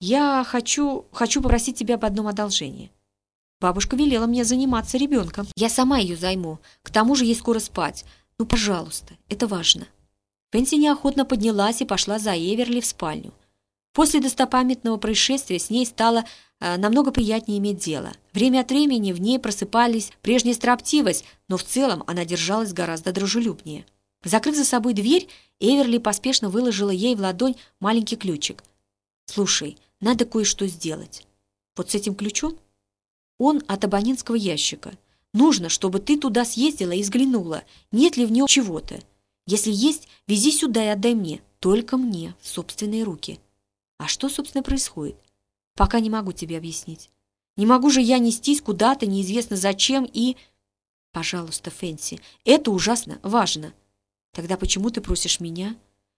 «Я хочу... хочу попросить тебя об одном одолжении». Бабушка велела мне заниматься ребенком. Я сама ее займу. К тому же ей скоро спать. Ну, пожалуйста, это важно». Пенси неохотно поднялась и пошла за Эверли в спальню. После достопамятного происшествия с ней стало э, намного приятнее иметь дело. Время от времени в ней просыпались прежняя строптивость, но в целом она держалась гораздо дружелюбнее. Закрыв за собой дверь, Эверли поспешно выложила ей в ладонь маленький ключик. «Слушай, надо кое-что сделать. Вот с этим ключом он от абонентского ящика. Нужно, чтобы ты туда съездила и взглянула, нет ли в нем чего-то. Если есть, вези сюда и отдай мне. Только мне, в собственные руки. А что, собственно, происходит? Пока не могу тебе объяснить. Не могу же я нестись куда-то, неизвестно зачем, и... Пожалуйста, Фэнси, это ужасно важно. Тогда почему ты просишь меня?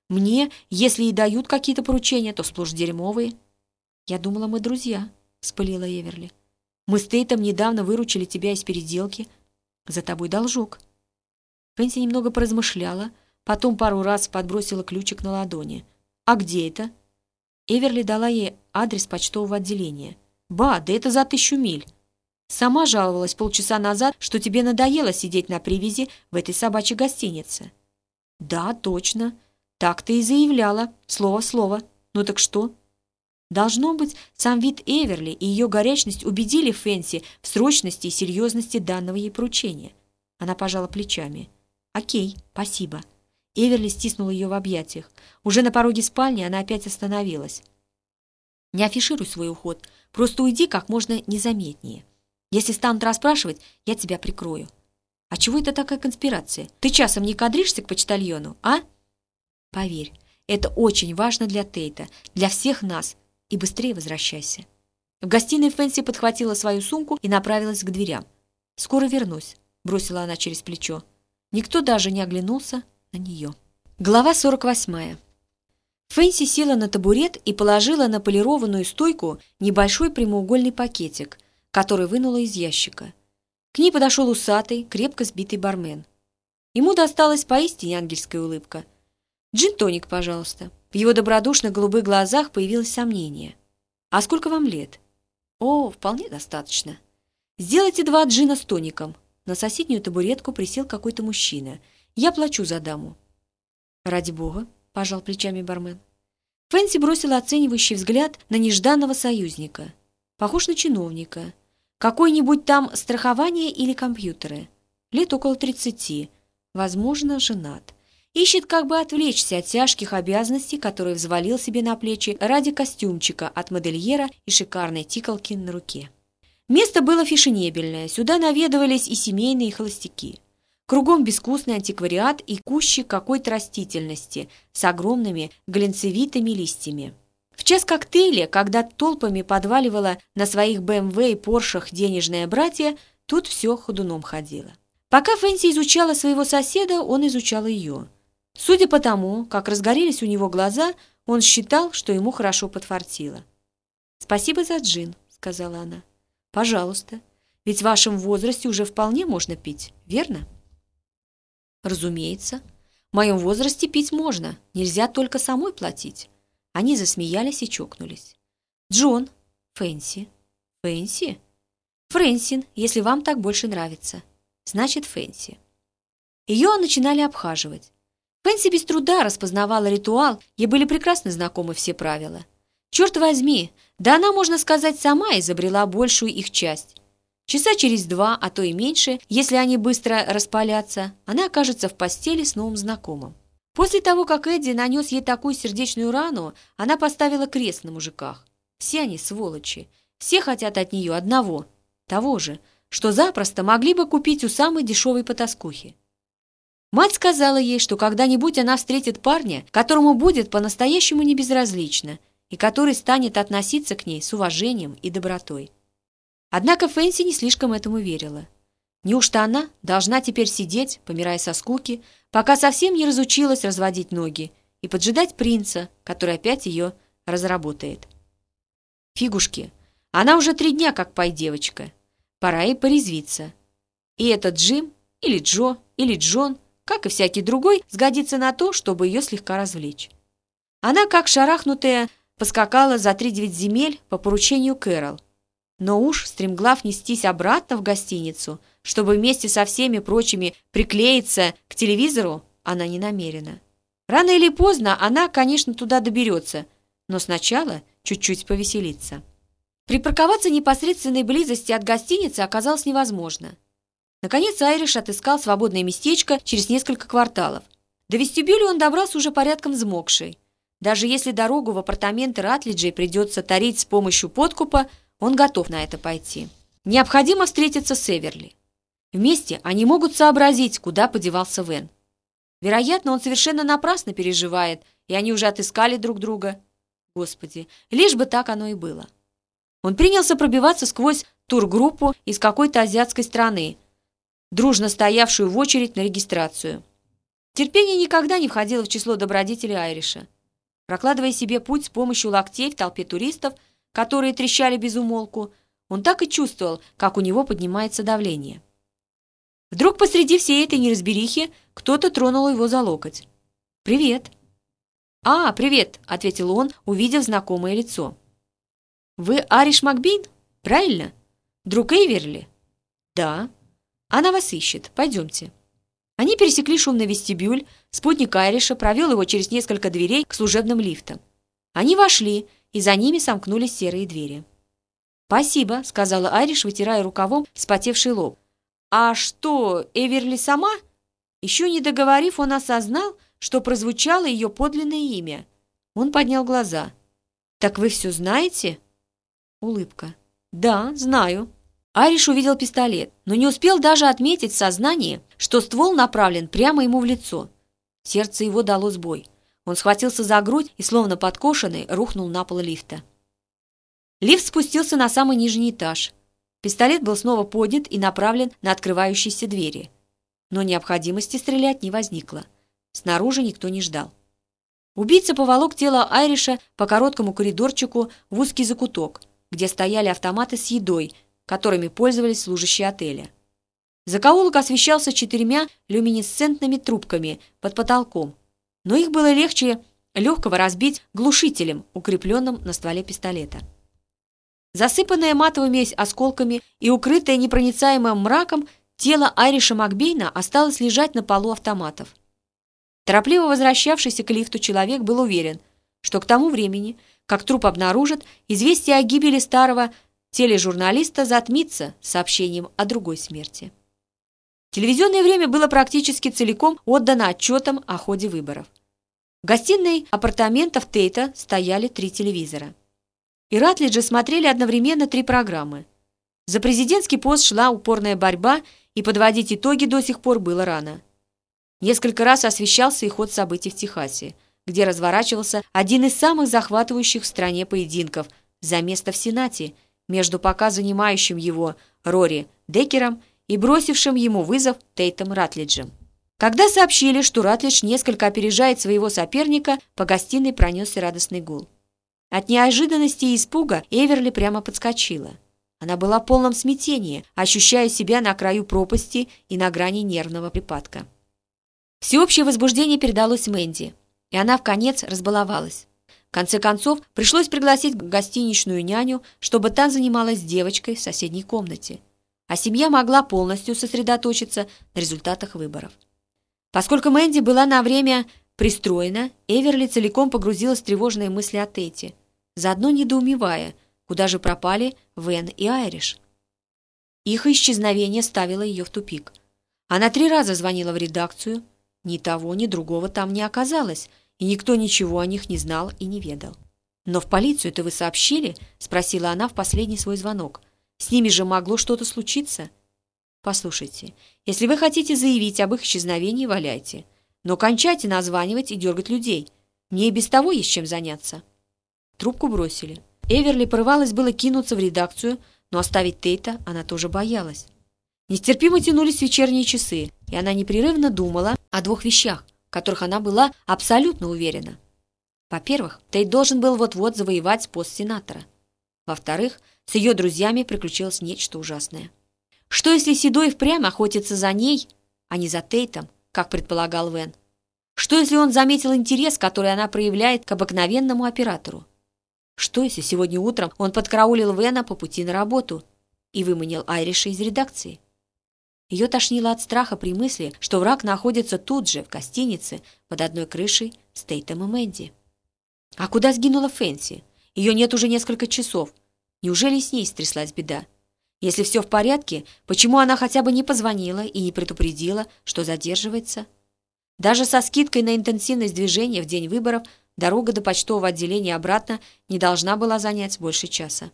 Мне, если и дают какие-то поручения, то сплошь дерьмовые. Я думала, мы друзья, — спылила Эверли. Мы с Тейтом недавно выручили тебя из переделки. За тобой должок». Фэнси немного поразмышляла, потом пару раз подбросила ключик на ладони. «А где это?» Эверли дала ей адрес почтового отделения. «Ба, да это за тысячу миль!» «Сама жаловалась полчаса назад, что тебе надоело сидеть на привязи в этой собачьей гостинице». «Да, точно. Так ты и заявляла. Слово в слово. Ну так что?» Должно быть, сам вид Эверли и ее горячность убедили Фэнси в срочности и серьезности данного ей поручения. Она пожала плечами. «Окей, спасибо». Эверли стиснула ее в объятиях. Уже на пороге спальни она опять остановилась. «Не афишируй свой уход. Просто уйди как можно незаметнее. Если станут расспрашивать, я тебя прикрою». «А чего это такая конспирация? Ты часом не кадришься к почтальону, а?» «Поверь, это очень важно для Тейта, для всех нас, и быстрее возвращайся». В гостиной Фэнси подхватила свою сумку и направилась к дверям. «Скоро вернусь», — бросила она через плечо. Никто даже не оглянулся на нее. Глава 48. Фэнси села на табурет и положила на полированную стойку небольшой прямоугольный пакетик, который вынула из ящика. К ней подошел усатый, крепко сбитый бармен. Ему досталась поистине ангельская улыбка. «Джин-тоник, пожалуйста». В его добродушных голубых глазах появилось сомнение. «А сколько вам лет?» «О, вполне достаточно». «Сделайте два джина с тоником». На соседнюю табуретку присел какой-то мужчина. «Я плачу за даму». «Ради бога», — пожал плечами бармен. Фэнси бросила оценивающий взгляд на нежданного союзника. Похож на чиновника. Какое-нибудь там страхование или компьютеры. Лет около тридцати. Возможно, женат. Ищет как бы отвлечься от тяжких обязанностей, которые взвалил себе на плечи ради костюмчика от модельера и шикарной тиколки на руке. Место было фешенебельное, сюда наведывались и семейные, и холостяки. Кругом безвкусный антиквариат и кущи какой-то растительности с огромными глинцевитыми листьями. В час коктейля, когда толпами подваливало на своих БМВ и Поршах денежное братья, тут все ходуном ходило. Пока Фэнси изучала своего соседа, он изучал ее. Судя по тому, как разгорелись у него глаза, он считал, что ему хорошо подфартило. «Спасибо за джин», — сказала она. «Пожалуйста, ведь в вашем возрасте уже вполне можно пить, верно?» «Разумеется. В моем возрасте пить можно, нельзя только самой платить». Они засмеялись и чокнулись. «Джон, Фэнси, Фэнси, Фрэнсин, если вам так больше нравится. Значит, Фэнси». Ее начинали обхаживать. Фэнси без труда распознавала ритуал, ей были прекрасно знакомы все правила. Черт возьми, да она, можно сказать, сама изобрела большую их часть. Часа через два, а то и меньше, если они быстро распалятся, она окажется в постели с новым знакомым. После того, как Эдди нанес ей такую сердечную рану, она поставила крест на мужиках. Все они сволочи. Все хотят от нее одного, того же, что запросто могли бы купить у самой дешевой потаскухи. Мать сказала ей, что когда-нибудь она встретит парня, которому будет по-настоящему небезразлично и который станет относиться к ней с уважением и добротой. Однако Фэнси не слишком этому верила. Неужто она должна теперь сидеть, помирая со скуки, пока совсем не разучилась разводить ноги и поджидать принца, который опять ее разработает? Фигушки, она уже три дня как пай-девочка. Пора ей порезвиться. И этот Джим, или Джо, или Джон, как и всякий другой, сгодится на то, чтобы ее слегка развлечь. Она, как шарахнутая, поскакала за три девять земель по поручению Кэрол, но уж, стремглав нестись обратно в гостиницу, чтобы вместе со всеми прочими приклеиться к телевизору, она не намерена. Рано или поздно она, конечно, туда доберется, но сначала чуть-чуть повеселиться. Припарковаться непосредственной близости от гостиницы оказалось невозможно. Наконец Айриш отыскал свободное местечко через несколько кварталов. До вестибюля он добрался уже порядком взмокший. Даже если дорогу в апартаменты Ратлиджей придется тарить с помощью подкупа, он готов на это пойти. Необходимо встретиться с Эверли. Вместе они могут сообразить, куда подевался Вен. Вероятно, он совершенно напрасно переживает, и они уже отыскали друг друга. Господи, лишь бы так оно и было. Он принялся пробиваться сквозь тургруппу из какой-то азиатской страны, дружно стоявшую в очередь на регистрацию. Терпение никогда не входило в число добродетелей Айриша. Прокладывая себе путь с помощью локтей в толпе туристов, которые трещали без умолку, он так и чувствовал, как у него поднимается давление. Вдруг посреди всей этой неразберихи кто-то тронул его за локоть. «Привет!» «А, привет!» — ответил он, увидев знакомое лицо. «Вы Ариш Макбин? Правильно? Друг Эйверли?» «Да. Она вас ищет. Пойдемте». Они пересекли шумный вестибюль, спутник Айриша провел его через несколько дверей к служебным лифтам. Они вошли, и за ними сомкнулись серые двери. «Спасибо», — сказала Айриш, вытирая рукавом вспотевший лоб. «А что, Эверли сама?» Еще не договорив, он осознал, что прозвучало ее подлинное имя. Он поднял глаза. «Так вы все знаете?» Улыбка. «Да, знаю». Ариш увидел пистолет, но не успел даже отметить в сознании, что ствол направлен прямо ему в лицо. Сердце его дало сбой. Он схватился за грудь и, словно подкошенный, рухнул на пол лифта. Лифт спустился на самый нижний этаж. Пистолет был снова поднят и направлен на открывающиеся двери. Но необходимости стрелять не возникло. Снаружи никто не ждал. Убийца поволок тело Айриша по короткому коридорчику в узкий закуток, где стояли автоматы с едой, которыми пользовались служащие отеля. Закоулок освещался четырьмя люминесцентными трубками под потолком, но их было легче легкого разбить глушителем, укрепленным на стволе пистолета. Засыпанное матовыми осколками и укрытое непроницаемым мраком, тело Айриша Макбейна осталось лежать на полу автоматов. Торопливо возвращавшийся к лифту человек был уверен, что к тому времени, как труп обнаружат, известие о гибели старого тележурналиста затмится сообщением о другой смерти. Телевизионное время было практически целиком отдано отчетам о ходе выборов. В гостиной апартаментов Тейта стояли три телевизора. И Ратлиджи смотрели одновременно три программы. За президентский пост шла упорная борьба, и подводить итоги до сих пор было рано. Несколько раз освещался и ход событий в Техасе, где разворачивался один из самых захватывающих в стране поединков за место в Сенате между пока занимающим его Рори Декером и бросившим ему вызов Тейтом Ратлиджем. Когда сообщили, что Ратлидж несколько опережает своего соперника, по гостиной пронесся радостный гул. От неожиданности и испуга Эверли прямо подскочила. Она была в полном смятении, ощущая себя на краю пропасти и на грани нервного припадка. Всеобщее возбуждение передалось Мэнди, и она в конец разбаловалась. В конце концов, пришлось пригласить гостиничную няню, чтобы та занималась девочкой в соседней комнате, а семья могла полностью сосредоточиться на результатах выборов. Поскольку Мэнди была на время пристроена, Эверли целиком погрузилась в тревожные мысли о Тете, заодно недоумевая, куда же пропали Вен и Айриш. Их исчезновение ставило ее в тупик. Она три раза звонила в редакцию, ни того, ни другого там не оказалось, и никто ничего о них не знал и не ведал. «Но в полицию-то вы сообщили?» — спросила она в последний свой звонок. «С ними же могло что-то случиться?» «Послушайте, если вы хотите заявить об их исчезновении, валяйте. Но кончайте названивать и дергать людей. Мне и без того есть чем заняться». Трубку бросили. Эверли порывалась было кинуться в редакцию, но оставить Тейта она тоже боялась. Нестерпимо тянулись вечерние часы, и она непрерывно думала о двух вещах, которых она была абсолютно уверена. Во-первых, Тейт должен был вот-вот завоевать пост сенатора. Во-вторых, с ее друзьями приключилось нечто ужасное. Что, если Седой впрямь охотится за ней, а не за Тейтом, как предполагал Вен? Что, если он заметил интерес, который она проявляет к обыкновенному оператору? Что, если сегодня утром он подкараулил Вена по пути на работу и выманил Айриша из редакции? Ее тошнило от страха при мысли, что враг находится тут же, в гостинице, под одной крышей с Тейтом и Мэнди. А куда сгинула Фэнси? Ее нет уже несколько часов. Неужели с ней стряслась беда? Если все в порядке, почему она хотя бы не позвонила и не предупредила, что задерживается? Даже со скидкой на интенсивность движения в день выборов дорога до почтового отделения обратно не должна была занять больше часа.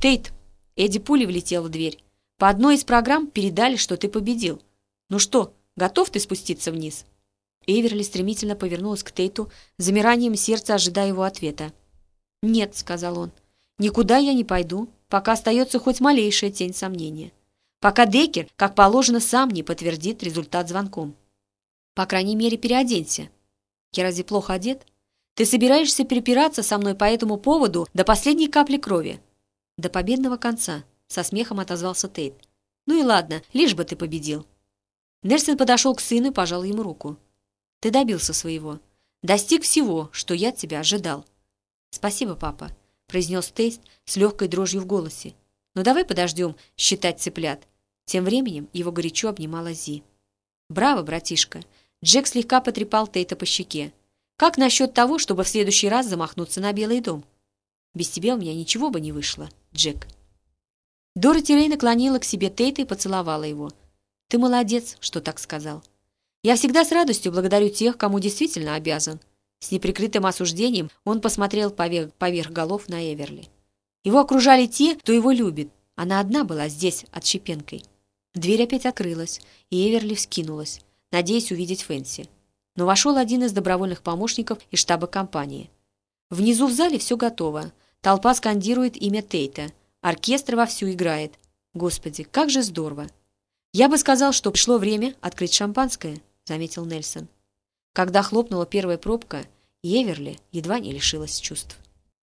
«Тейт!» Эдди пулей влетел в дверь. По одной из программ передали, что ты победил. Ну что, готов ты спуститься вниз?» Эверли стремительно повернулась к Тейту, замиранием сердца ожидая его ответа. «Нет», — сказал он, — «никуда я не пойду, пока остается хоть малейшая тень сомнения. Пока Деккер, как положено, сам не подтвердит результат звонком. По крайней мере, переоденься. Я разве плохо одет? Ты собираешься перепираться со мной по этому поводу до последней капли крови? До победного конца». Со смехом отозвался Тейт. «Ну и ладно, лишь бы ты победил». Нельсон подошел к сыну и пожал ему руку. «Ты добился своего. Достиг всего, что я от тебя ожидал». «Спасибо, папа», — произнес Тейт с легкой дрожью в голосе. «Но давай подождем считать цыплят». Тем временем его горячо обнимала Зи. «Браво, братишка!» Джек слегка потрепал Тейта по щеке. «Как насчет того, чтобы в следующий раз замахнуться на Белый дом?» «Без тебя у меня ничего бы не вышло, Джек». Дороти Рей наклонила к себе Тейта и поцеловала его. «Ты молодец, что так сказал. Я всегда с радостью благодарю тех, кому действительно обязан». С неприкрытым осуждением он посмотрел поверх, поверх голов на Эверли. Его окружали те, кто его любит. Она одна была здесь, отщепенкой. Дверь опять открылась, и Эверли вскинулась, надеясь увидеть Фэнси. Но вошел один из добровольных помощников из штаба компании. Внизу в зале все готово. Толпа скандирует имя Тейта – Оркестр вовсю играет. Господи, как же здорово! Я бы сказал, что пришло время открыть шампанское, заметил Нельсон. Когда хлопнула первая пробка, Еверли едва не лишилась чувств.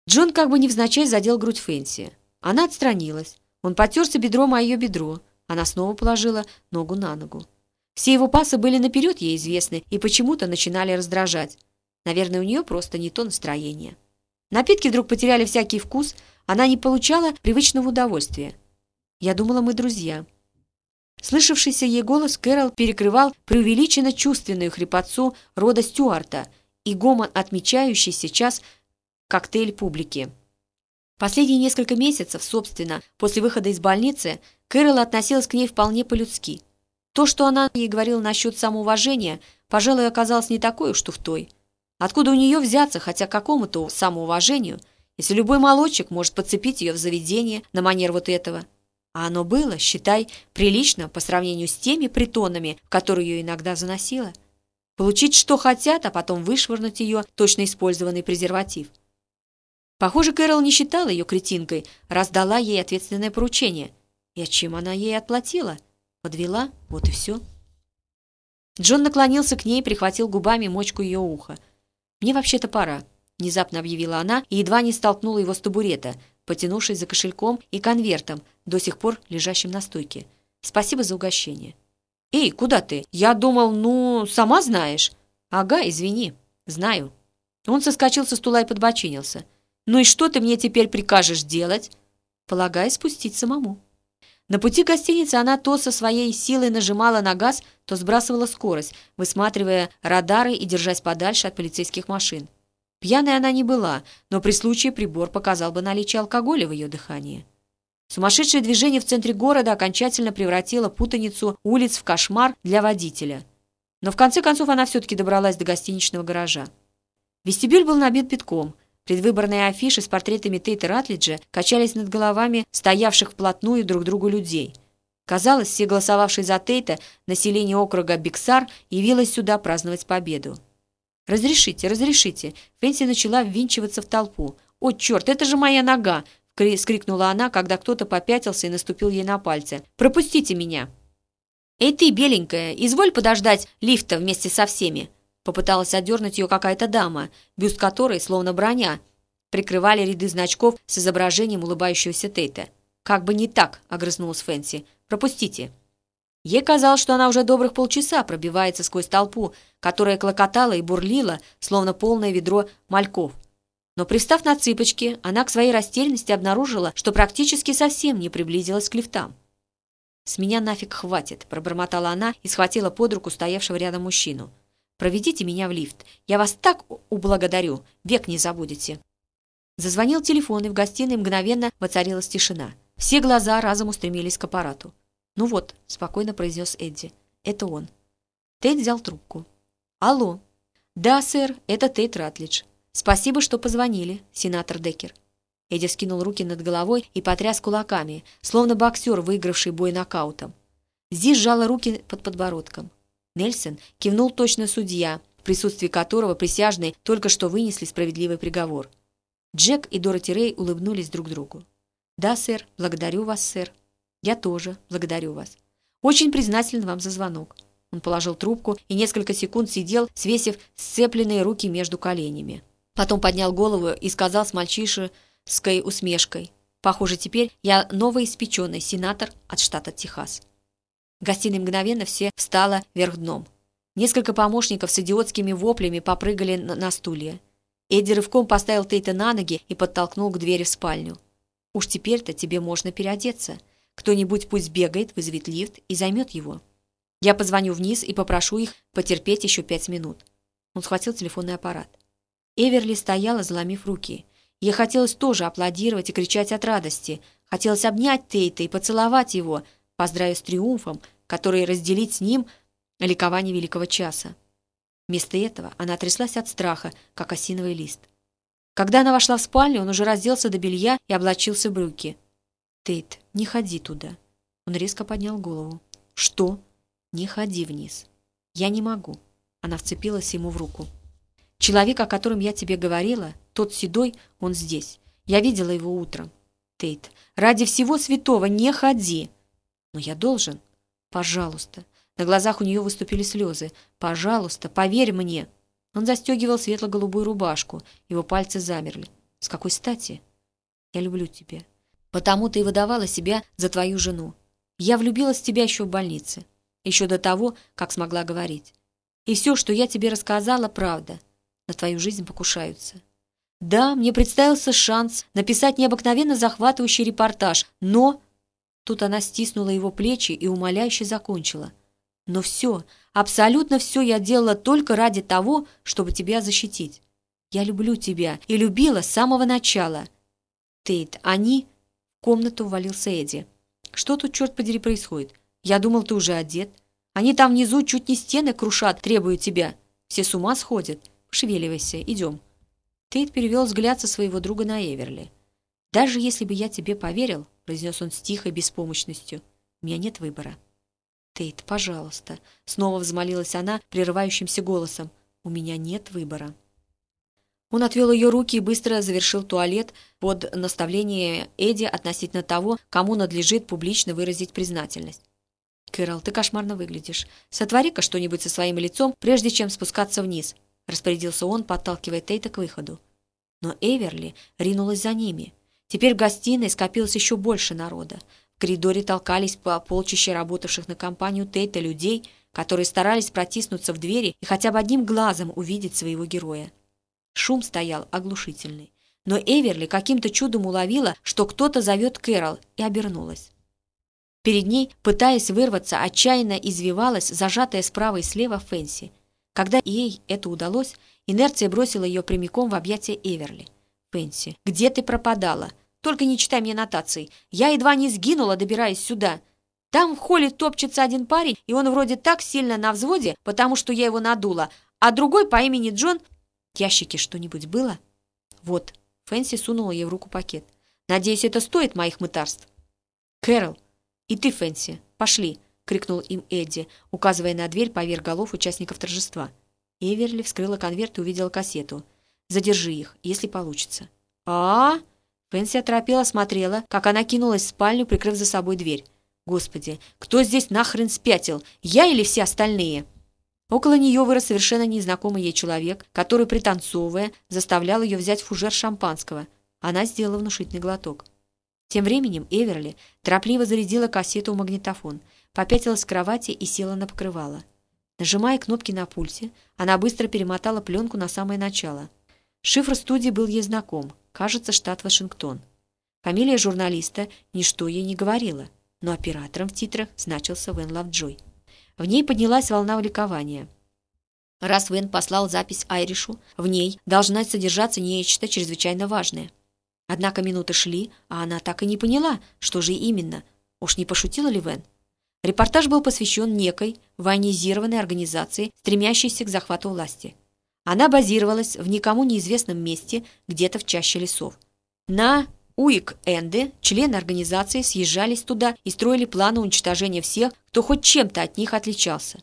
Джон как бы невзначай задел грудь Фэнси. Она отстранилась. Он потерся бедром о ее бедро. Она снова положила ногу на ногу. Все его пасы были наперед ей известны и почему-то начинали раздражать. Наверное, у нее просто не то настроение. Напитки вдруг потеряли всякий вкус, она не получала привычного удовольствия. Я думала, мы друзья. Слышавшийся ей голос Кэрол перекрывал преувеличенно чувственную хрипотцу рода Стюарта и гомон, отмечающий сейчас коктейль публики. Последние несколько месяцев, собственно, после выхода из больницы, Кэрол относилась к ней вполне по-людски. То, что она ей говорила насчет самоуважения, пожалуй, оказалось не такой уж туфтой. Откуда у нее взяться хотя какому-то самоуважению, если любой молодчик может подцепить ее в заведение на манер вот этого? А оно было, считай, прилично по сравнению с теми притонами, в которые ее иногда заносило. Получить что хотят, а потом вышвырнуть ее точно использованный презерватив. Похоже, Кэрол не считала ее кретинкой, раз дала ей ответственное поручение. И от чем она ей отплатила? Подвела, вот и все. Джон наклонился к ней и прихватил губами мочку ее уха. «Мне вообще-то пора», — внезапно объявила она и едва не столкнула его с табурета, потянувшись за кошельком и конвертом, до сих пор лежащим на стойке. «Спасибо за угощение». «Эй, куда ты? Я думал, ну, сама знаешь». «Ага, извини. Знаю». Он соскочил со стула и подбочинился. «Ну и что ты мне теперь прикажешь делать?» «Полагай, спустить самому». На пути к гостинице она то со своей силой нажимала на газ, то сбрасывала скорость, высматривая радары и держась подальше от полицейских машин. Пьяной она не была, но при случае прибор показал бы наличие алкоголя в ее дыхании. Сумасшедшее движение в центре города окончательно превратило путаницу улиц в кошмар для водителя. Но в конце концов она все-таки добралась до гостиничного гаража. Вестибюль был набит битком – Предвыборные афиши с портретами Тейта Ратлиджа качались над головами стоявших вплотную друг к другу людей. Казалось, все голосовавшие за Тейта население округа Биксар явилось сюда праздновать победу. «Разрешите, разрешите!» Фэнси начала ввинчиваться в толпу. «О, черт, это же моя нога!» — скрикнула она, когда кто-то попятился и наступил ей на пальцы. «Пропустите меня!» «Эй ты, беленькая, изволь подождать лифта вместе со всеми!» Попыталась отдернуть ее какая-то дама, бюст которой, словно броня, прикрывали ряды значков с изображением улыбающегося Тейта. «Как бы не так», — огрызнулась Фэнси. «Пропустите». Ей казалось, что она уже добрых полчаса пробивается сквозь толпу, которая клокотала и бурлила, словно полное ведро мальков. Но, пристав на цыпочки, она к своей растерянности обнаружила, что практически совсем не приблизилась к лифтам. «С меня нафиг хватит», — пробормотала она и схватила под руку стоявшего рядом мужчину. Проведите меня в лифт. Я вас так ублагодарю, век не забудете». Зазвонил телефон, и в гостиной мгновенно воцарилась тишина. Все глаза разом устремились к аппарату. «Ну вот», — спокойно произнес Эдди, — «это он». Тейт взял трубку. «Алло». «Да, сэр, это Тейт Ратлидж. Спасибо, что позвонили, сенатор Деккер». Эдди скинул руки над головой и потряс кулаками, словно боксер, выигравший бой нокаутом. Зи сжала руки под подбородком. Нельсон кивнул точно судья, в присутствии которого присяжные только что вынесли справедливый приговор. Джек и Дороти Рэй улыбнулись друг другу. «Да, сэр, благодарю вас, сэр. Я тоже благодарю вас. Очень признателен вам за звонок». Он положил трубку и несколько секунд сидел, свесив сцепленные руки между коленями. Потом поднял голову и сказал с мальчишеской усмешкой. «Похоже, теперь я новоиспеченный сенатор от штата Техас». В гостиной мгновенно все встало вверх дном. Несколько помощников с идиотскими воплями попрыгали на, стулья. Эдди рывком поставил Тейта на ноги и подтолкнул к двери в спальню. «Уж теперь-то тебе можно переодеться. Кто-нибудь пусть бегает, вызовет лифт и займет его. Я позвоню вниз и попрошу их потерпеть еще пять минут». Он схватил телефонный аппарат. Эверли стояла, заломив руки. Ей хотелось тоже аплодировать и кричать от радости. Хотелось обнять Тейта и поцеловать его – поздравив с триумфом, который разделить с ним ликование великого часа. Вместо этого она тряслась от страха, как осиновый лист. Когда она вошла в спальню, он уже разделся до белья и облачился в брюки. «Тейт, не ходи туда». Он резко поднял голову. «Что?» «Не ходи вниз». «Я не могу». Она вцепилась ему в руку. «Человек, о котором я тебе говорила, тот седой, он здесь. Я видела его утром». «Тейт, ради всего святого не ходи!» Но я должен. Пожалуйста. На глазах у нее выступили слезы. «Пожалуйста, поверь мне!» Он застегивал светло-голубую рубашку. Его пальцы замерли. «С какой стати?» «Я люблю тебя. Потому ты и выдавала себя за твою жену. Я влюбилась в тебя еще в больнице. Еще до того, как смогла говорить. И все, что я тебе рассказала, правда. На твою жизнь покушаются. Да, мне представился шанс написать необыкновенно захватывающий репортаж, но... Тут она стиснула его плечи и умоляюще закончила. Но все, абсолютно все я делала только ради того, чтобы тебя защитить. Я люблю тебя и любила с самого начала. Тейт, они... В комнату ввалился Эдди. Что тут, черт подери, происходит? Я думал, ты уже одет. Они там внизу чуть не стены крушат, требуют тебя. Все с ума сходят. Пошевеливайся, идем. Тейт перевел взгляд со своего друга на Эверли. «Даже если бы я тебе поверил», — произнес он с тихой беспомощностью, — «у меня нет выбора». «Тейт, пожалуйста», — снова взмолилась она прерывающимся голосом, — «у меня нет выбора». Он отвел ее руки и быстро завершил туалет под наставление Эдди относительно того, кому надлежит публично выразить признательность. «Кэрол, ты кошмарно выглядишь. Сотвори-ка что-нибудь со своим лицом, прежде чем спускаться вниз», — распорядился он, подталкивая Тейта к выходу. Но Эверли ринулась за ними. Теперь в гостиной скопилось еще больше народа. В коридоре толкались по полчища работавших на компанию Тейта людей, которые старались протиснуться в двери и хотя бы одним глазом увидеть своего героя. Шум стоял оглушительный. Но Эверли каким-то чудом уловила, что кто-то зовет Кэрол, и обернулась. Перед ней, пытаясь вырваться, отчаянно извивалась зажатая справа и слева Фэнси. Когда ей это удалось, инерция бросила ее прямиком в объятия Эверли. «Фэнси, где ты пропадала? Только не читай мне нотаций. Я едва не сгинула, добираясь сюда. Там в холле топчется один парень, и он вроде так сильно на взводе, потому что я его надула, а другой по имени Джон ящике что-нибудь было? Вот. Фэнси сунула ей в руку пакет. Надеюсь, это стоит моих мытарств. Кэрол, и ты, Фэнси, пошли, крикнул им Эдди, указывая на дверь поверх голов участников торжества. Эверли вскрыла конверт и увидела кассету. Задержи их, если получится. А? -а, -а Фэнси оторопела смотрела, как она кинулась в спальню, прикрыв за собой дверь. Господи, кто здесь нахрен спятил? Я или все остальные? Около нее вырос совершенно незнакомый ей человек, который, пританцовывая, заставлял ее взять фужер шампанского. Она сделала внушительный глоток. Тем временем Эверли торопливо зарядила кассету в магнитофон, попятилась с кровати и села на покрывало. Нажимая кнопки на пульте, она быстро перемотала пленку на самое начало. Шифр студии был ей знаком, кажется, штат Вашингтон. Фамилия журналиста ничто ей не говорила, но оператором в титрах значился Вен Лавджой. В ней поднялась волна ликования. Раз Вен послал запись Айришу, в ней должна содержаться нечто чрезвычайно важное. Однако минуты шли, а она так и не поняла, что же именно. Уж не пошутила ли Вен? Репортаж был посвящен некой военизированной организации, стремящейся к захвату власти. Она базировалась в никому неизвестном месте, где-то в чаще лесов. На Уик-Энды, члены организации, съезжались туда и строили планы уничтожения всех, кто хоть чем-то от них отличался.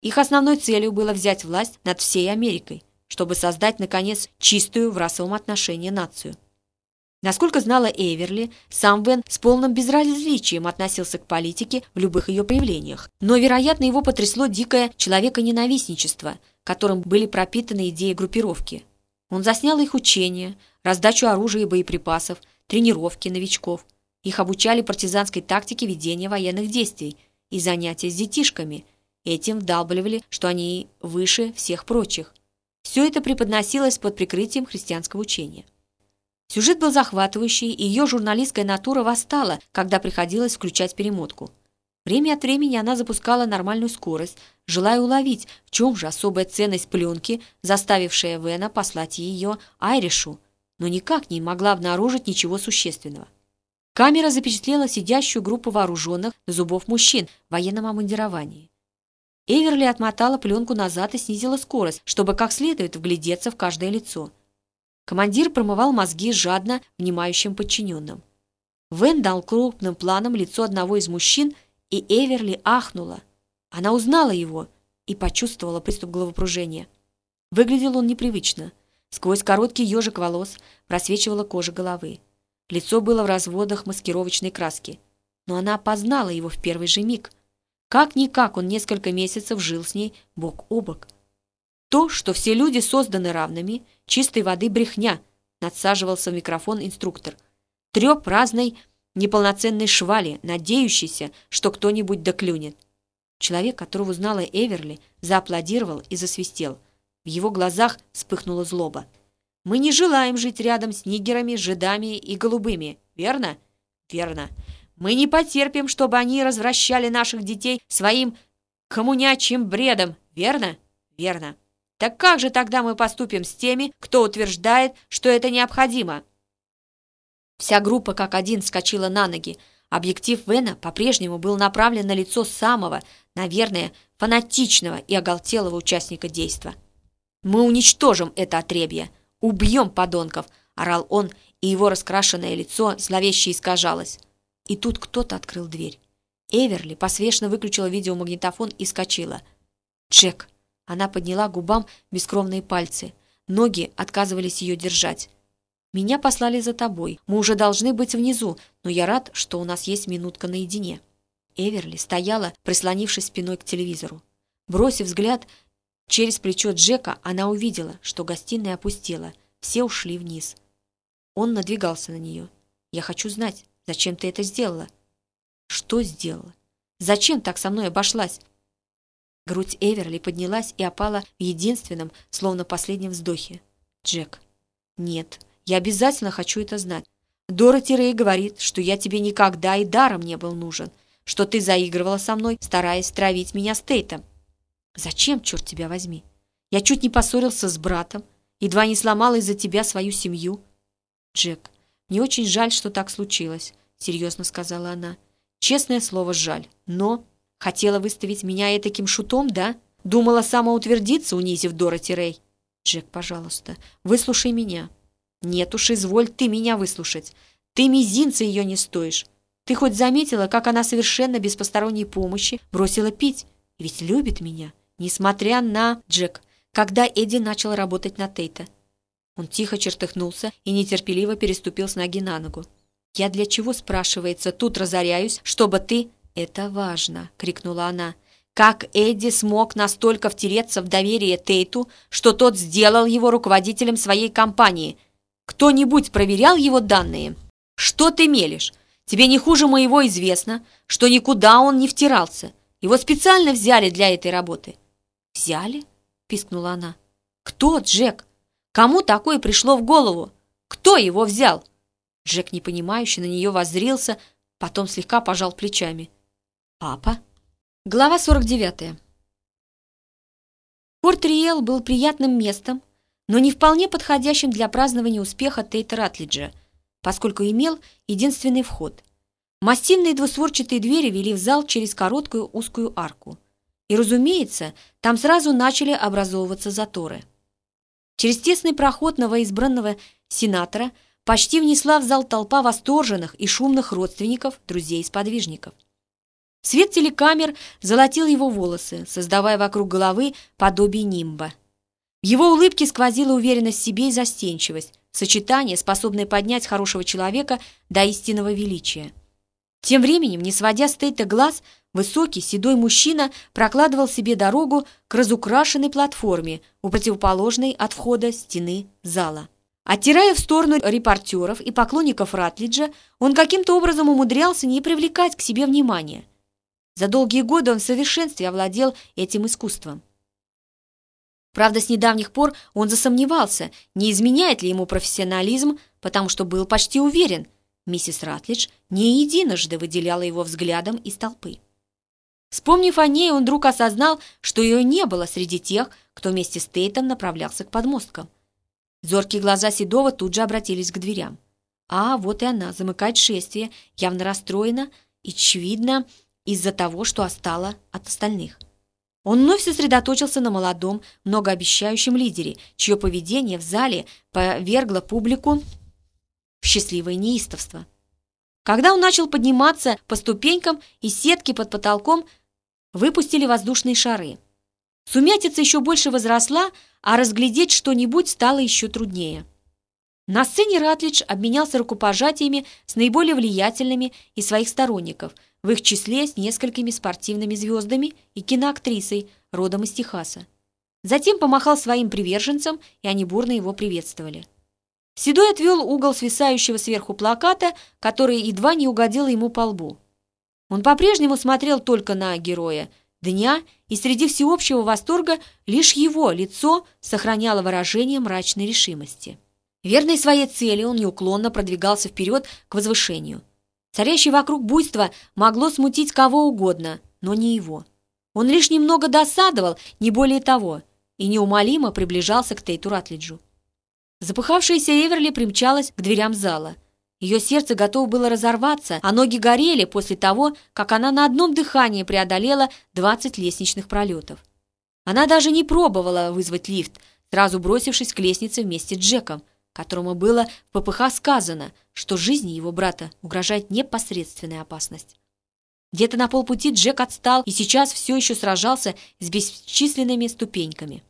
Их основной целью было взять власть над всей Америкой, чтобы создать, наконец, чистую в расовом отношении нацию. Насколько знала Эверли, сам Вен с полным безразличием относился к политике в любых ее проявлениях. Но, вероятно, его потрясло дикое человеконенавистничество, которым были пропитаны идеи группировки. Он заснял их учения, раздачу оружия и боеприпасов, тренировки новичков. Их обучали партизанской тактике ведения военных действий и занятия с детишками. Этим вдалбливали, что они выше всех прочих. Все это преподносилось под прикрытием христианского учения. Сюжет был захватывающий, и ее журналистская натура восстала, когда приходилось включать перемотку. Время от времени она запускала нормальную скорость, желая уловить, в чем же особая ценность пленки, заставившая Вена послать ее Айришу, но никак не могла обнаружить ничего существенного. Камера запечатлела сидящую группу вооруженных до зубов мужчин в военном обмундировании. Эверли отмотала пленку назад и снизила скорость, чтобы как следует вглядеться в каждое лицо. Командир промывал мозги жадно внимающим подчиненным. Вен дал крупным планом лицо одного из мужчин, и Эверли ахнула. Она узнала его и почувствовала приступ головокружения. Выглядел он непривычно. Сквозь короткий ежик волос просвечивала кожа головы. Лицо было в разводах маскировочной краски. Но она опознала его в первый же миг. Как-никак он несколько месяцев жил с ней бок о бок. То, что все люди созданы равными, чистой воды брехня, надсаживался в микрофон инструктор. Треп разной неполноценной швали, надеющийся, что кто-нибудь доклюнет. Человек, которого знала Эверли, зааплодировал и засвистел. В его глазах вспыхнула злоба. «Мы не желаем жить рядом с нигерами, жидами и голубыми, верно?» «Верно. Мы не потерпим, чтобы они развращали наших детей своим коммунячим бредом, верно?» «Верно. Так как же тогда мы поступим с теми, кто утверждает, что это необходимо?» Вся группа как один вскочила на ноги. Объектив Вена по-прежнему был направлен на лицо самого, наверное, фанатичного и оголтелого участника действа. «Мы уничтожим это отребье! Убьем подонков!» — орал он, и его раскрашенное лицо зловеще искажалось. И тут кто-то открыл дверь. Эверли посвечно выключила видеомагнитофон и скочила. «Джек!» Она подняла губам бескровные пальцы. Ноги отказывались ее держать. «Меня послали за тобой. Мы уже должны быть внизу, но я рад, что у нас есть минутка наедине». Эверли стояла, прислонившись спиной к телевизору. Бросив взгляд через плечо Джека, она увидела, что гостиная опустела. Все ушли вниз. Он надвигался на нее. «Я хочу знать, зачем ты это сделала?» «Что сделала? Зачем так со мной обошлась?» Грудь Эверли поднялась и опала в единственном, словно последнем вздохе. «Джек, нет, я обязательно хочу это знать. Дороти Рэй говорит, что я тебе никогда и даром не был нужен, что ты заигрывала со мной, стараясь травить меня с Тейтом. Зачем, черт тебя возьми? Я чуть не поссорился с братом, едва не сломал из-за тебя свою семью. Джек, мне очень жаль, что так случилось, серьезно сказала она. Честное слово, жаль, но... Хотела выставить меня таким шутом, да? Думала самоутвердиться, унизив Дороти Рэй. Джек, пожалуйста, выслушай меня. Нет уж, изволь ты меня выслушать. Ты мизинца ее не стоишь. Ты хоть заметила, как она совершенно без посторонней помощи бросила пить? Ведь любит меня, несмотря на... Джек, когда Эдди начал работать на Тейта. Он тихо чертыхнулся и нетерпеливо переступил с ноги на ногу. «Я для чего, спрашивается, тут разоряюсь, чтобы ты...» «Это важно!» — крикнула она. «Как Эдди смог настолько втереться в доверие Тейту, что тот сделал его руководителем своей компании?» Кто-нибудь проверял его данные? Что ты мелешь? Тебе не хуже моего известно, что никуда он не втирался. Его специально взяли для этой работы. «Взяли?» — пискнула она. «Кто, Джек? Кому такое пришло в голову? Кто его взял?» Джек, непонимающе, на нее воззрился, потом слегка пожал плечами. «Папа?» Глава 49. Порт Риэл был приятным местом, но не вполне подходящим для празднования успеха Тейта Ратлиджа, поскольку имел единственный вход. Массивные двустворчатые двери вели в зал через короткую узкую арку. И, разумеется, там сразу начали образовываться заторы. Через тесный проход новоизбранного сенатора почти внесла в зал толпа восторженных и шумных родственников, друзей сподвижников. Свет телекамер золотил его волосы, создавая вокруг головы подобие нимба. В его улыбке сквозила уверенность в себе и застенчивость, сочетание, способное поднять хорошего человека до истинного величия. Тем временем, не сводя с Тейта глаз, высокий седой мужчина прокладывал себе дорогу к разукрашенной платформе у противоположной от входа стены зала. Оттирая в сторону репортеров и поклонников Ратлиджа, он каким-то образом умудрялся не привлекать к себе внимания. За долгие годы он в совершенстве овладел этим искусством. Правда, с недавних пор он засомневался, не изменяет ли ему профессионализм, потому что был почти уверен, миссис Ратлидж не единожды выделяла его взглядом из толпы. Вспомнив о ней, он вдруг осознал, что ее не было среди тех, кто вместе с Тейтом направлялся к подмосткам. Зоркие глаза Седова тут же обратились к дверям. А, вот и она, замыкает шествие, явно расстроена и, очевидно, из-за того, что остала от остальных. Он вновь сосредоточился на молодом, многообещающем лидере, чье поведение в зале повергло публику в счастливое неистовство. Когда он начал подниматься по ступенькам, из сетки под потолком выпустили воздушные шары. Сумятица еще больше возросла, а разглядеть что-нибудь стало еще труднее. На сцене Ратлидж обменялся рукопожатиями с наиболее влиятельными из своих сторонников, в их числе с несколькими спортивными звездами и киноактрисой, родом из Техаса. Затем помахал своим приверженцам, и они бурно его приветствовали. Седой отвел угол свисающего сверху плаката, который едва не угодил ему по лбу. Он по-прежнему смотрел только на героя дня, и среди всеобщего восторга лишь его лицо сохраняло выражение мрачной решимости. Верной своей цели он неуклонно продвигался вперед к возвышению. Царящее вокруг буйство могло смутить кого угодно, но не его. Он лишь немного досадовал, не более того, и неумолимо приближался к Тейту Ратлиджу. Запыхавшаяся Эверли примчалась к дверям зала. Ее сердце готово было разорваться, а ноги горели после того, как она на одном дыхании преодолела 20 лестничных пролетов. Она даже не пробовала вызвать лифт, сразу бросившись к лестнице вместе с Джеком, которому было в ППХ сказано, что жизни его брата угрожает непосредственная опасность. Где-то на полпути Джек отстал и сейчас все еще сражался с бесчисленными ступеньками.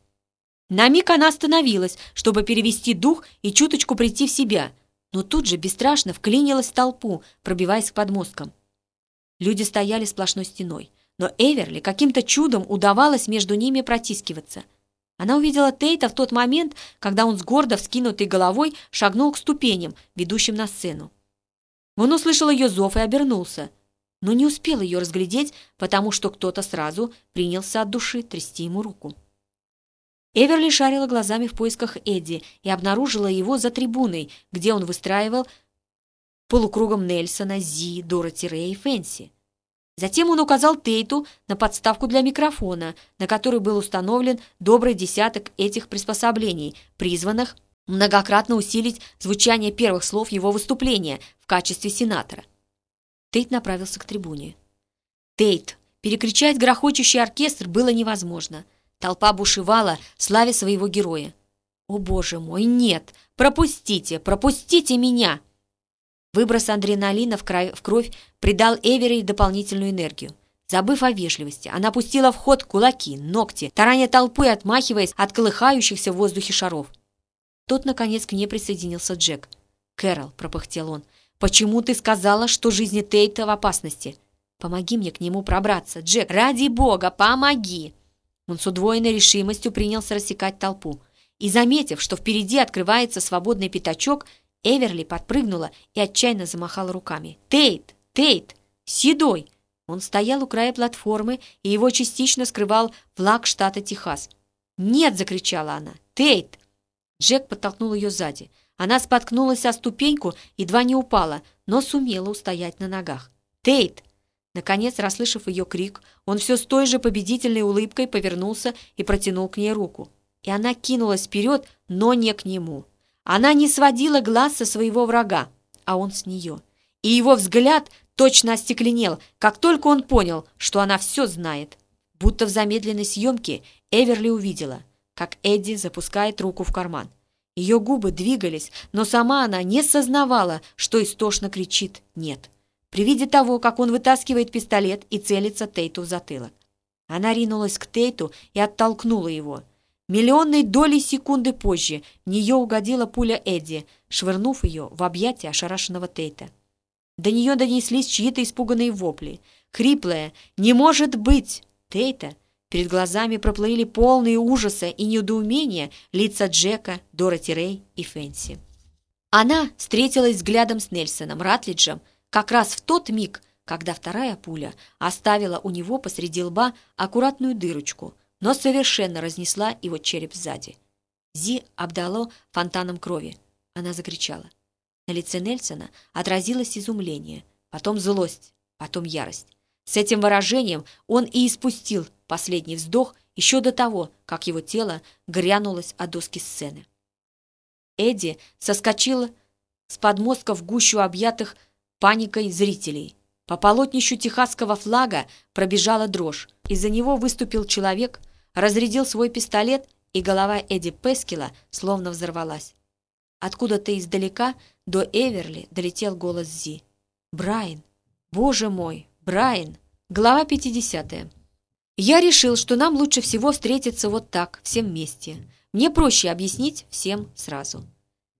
На миг она остановилась, чтобы перевести дух и чуточку прийти в себя, но тут же бесстрашно вклинилась в толпу, пробиваясь к подмосткам. Люди стояли сплошной стеной, но Эверли каким-то чудом удавалось между ними протискиваться. Она увидела Тейта в тот момент, когда он с гордо вскинутой головой шагнул к ступеням, ведущим на сцену. Он услышал ее зов и обернулся, но не успел ее разглядеть, потому что кто-то сразу принялся от души трясти ему руку. Эверли шарила глазами в поисках Эдди и обнаружила его за трибуной, где он выстраивал полукругом Нельсона, Зи, Дороти Рэй и Фэнси. Затем он указал Тейту на подставку для микрофона, на которой был установлен добрый десяток этих приспособлений, призванных многократно усилить звучание первых слов его выступления в качестве сенатора. Тейт направился к трибуне. Тейт, перекричать грохочущий оркестр было невозможно — Толпа бушевала, славя своего героя. «О, боже мой, нет! Пропустите! Пропустите меня!» Выброс адреналина в, кровь, в кровь придал Эвери дополнительную энергию. Забыв о вежливости, она пустила в ход кулаки, ногти, тараня толпы, отмахиваясь от колыхающихся в воздухе шаров. Тут, наконец, к ней присоединился Джек. «Кэрол», — пропыхтел он, — «почему ты сказала, что жизни Тейта в опасности? Помоги мне к нему пробраться, Джек, ради бога, помоги!» Он с удвоенной решимостью принялся рассекать толпу. И, заметив, что впереди открывается свободный пятачок, Эверли подпрыгнула и отчаянно замахала руками. «Тейт! Тейт! Седой!» Он стоял у края платформы, и его частично скрывал флаг штата Техас. «Нет!» — закричала она. «Тейт!» Джек подтолкнул ее сзади. Она споткнулась о ступеньку, едва не упала, но сумела устоять на ногах. «Тейт!» Наконец, расслышав ее крик, он все с той же победительной улыбкой повернулся и протянул к ней руку. И она кинулась вперед, но не к нему. Она не сводила глаз со своего врага, а он с нее. И его взгляд точно остекленел, как только он понял, что она все знает. Будто в замедленной съемке Эверли увидела, как Эдди запускает руку в карман. Ее губы двигались, но сама она не сознавала, что истошно кричит «нет» при виде того, как он вытаскивает пистолет и целится Тейту в затылок. Она ринулась к Тейту и оттолкнула его. Миллионной долей секунды позже в нее угодила пуля Эдди, швырнув ее в объятия ошарашенного Тейта. До нее донеслись чьи-то испуганные вопли. Хриплая «Не может быть!» Тейта Перед глазами проплыли полные ужаса и недоумения лица Джека, Дороти Рэй и Фэнси. Она встретилась взглядом с Нельсоном Ратлиджем, как раз в тот миг, когда вторая пуля оставила у него посреди лба аккуратную дырочку, но совершенно разнесла его череп сзади. Зи обдало фонтаном крови. Она закричала. На лице Нельсона отразилось изумление, потом злость, потом ярость. С этим выражением он и испустил последний вздох еще до того, как его тело грянулось о доски сцены. Эдди соскочила с подмостка в гущу объятых паникой зрителей. По полотнищу техасского флага пробежала дрожь. Из-за него выступил человек, разрядил свой пистолет, и голова Эдди Пескила словно взорвалась. Откуда-то издалека до Эверли долетел голос Зи. «Брайан! Боже мой! Брайан!» Глава 50. Я решил, что нам лучше всего встретиться вот так, всем вместе. Мне проще объяснить всем сразу.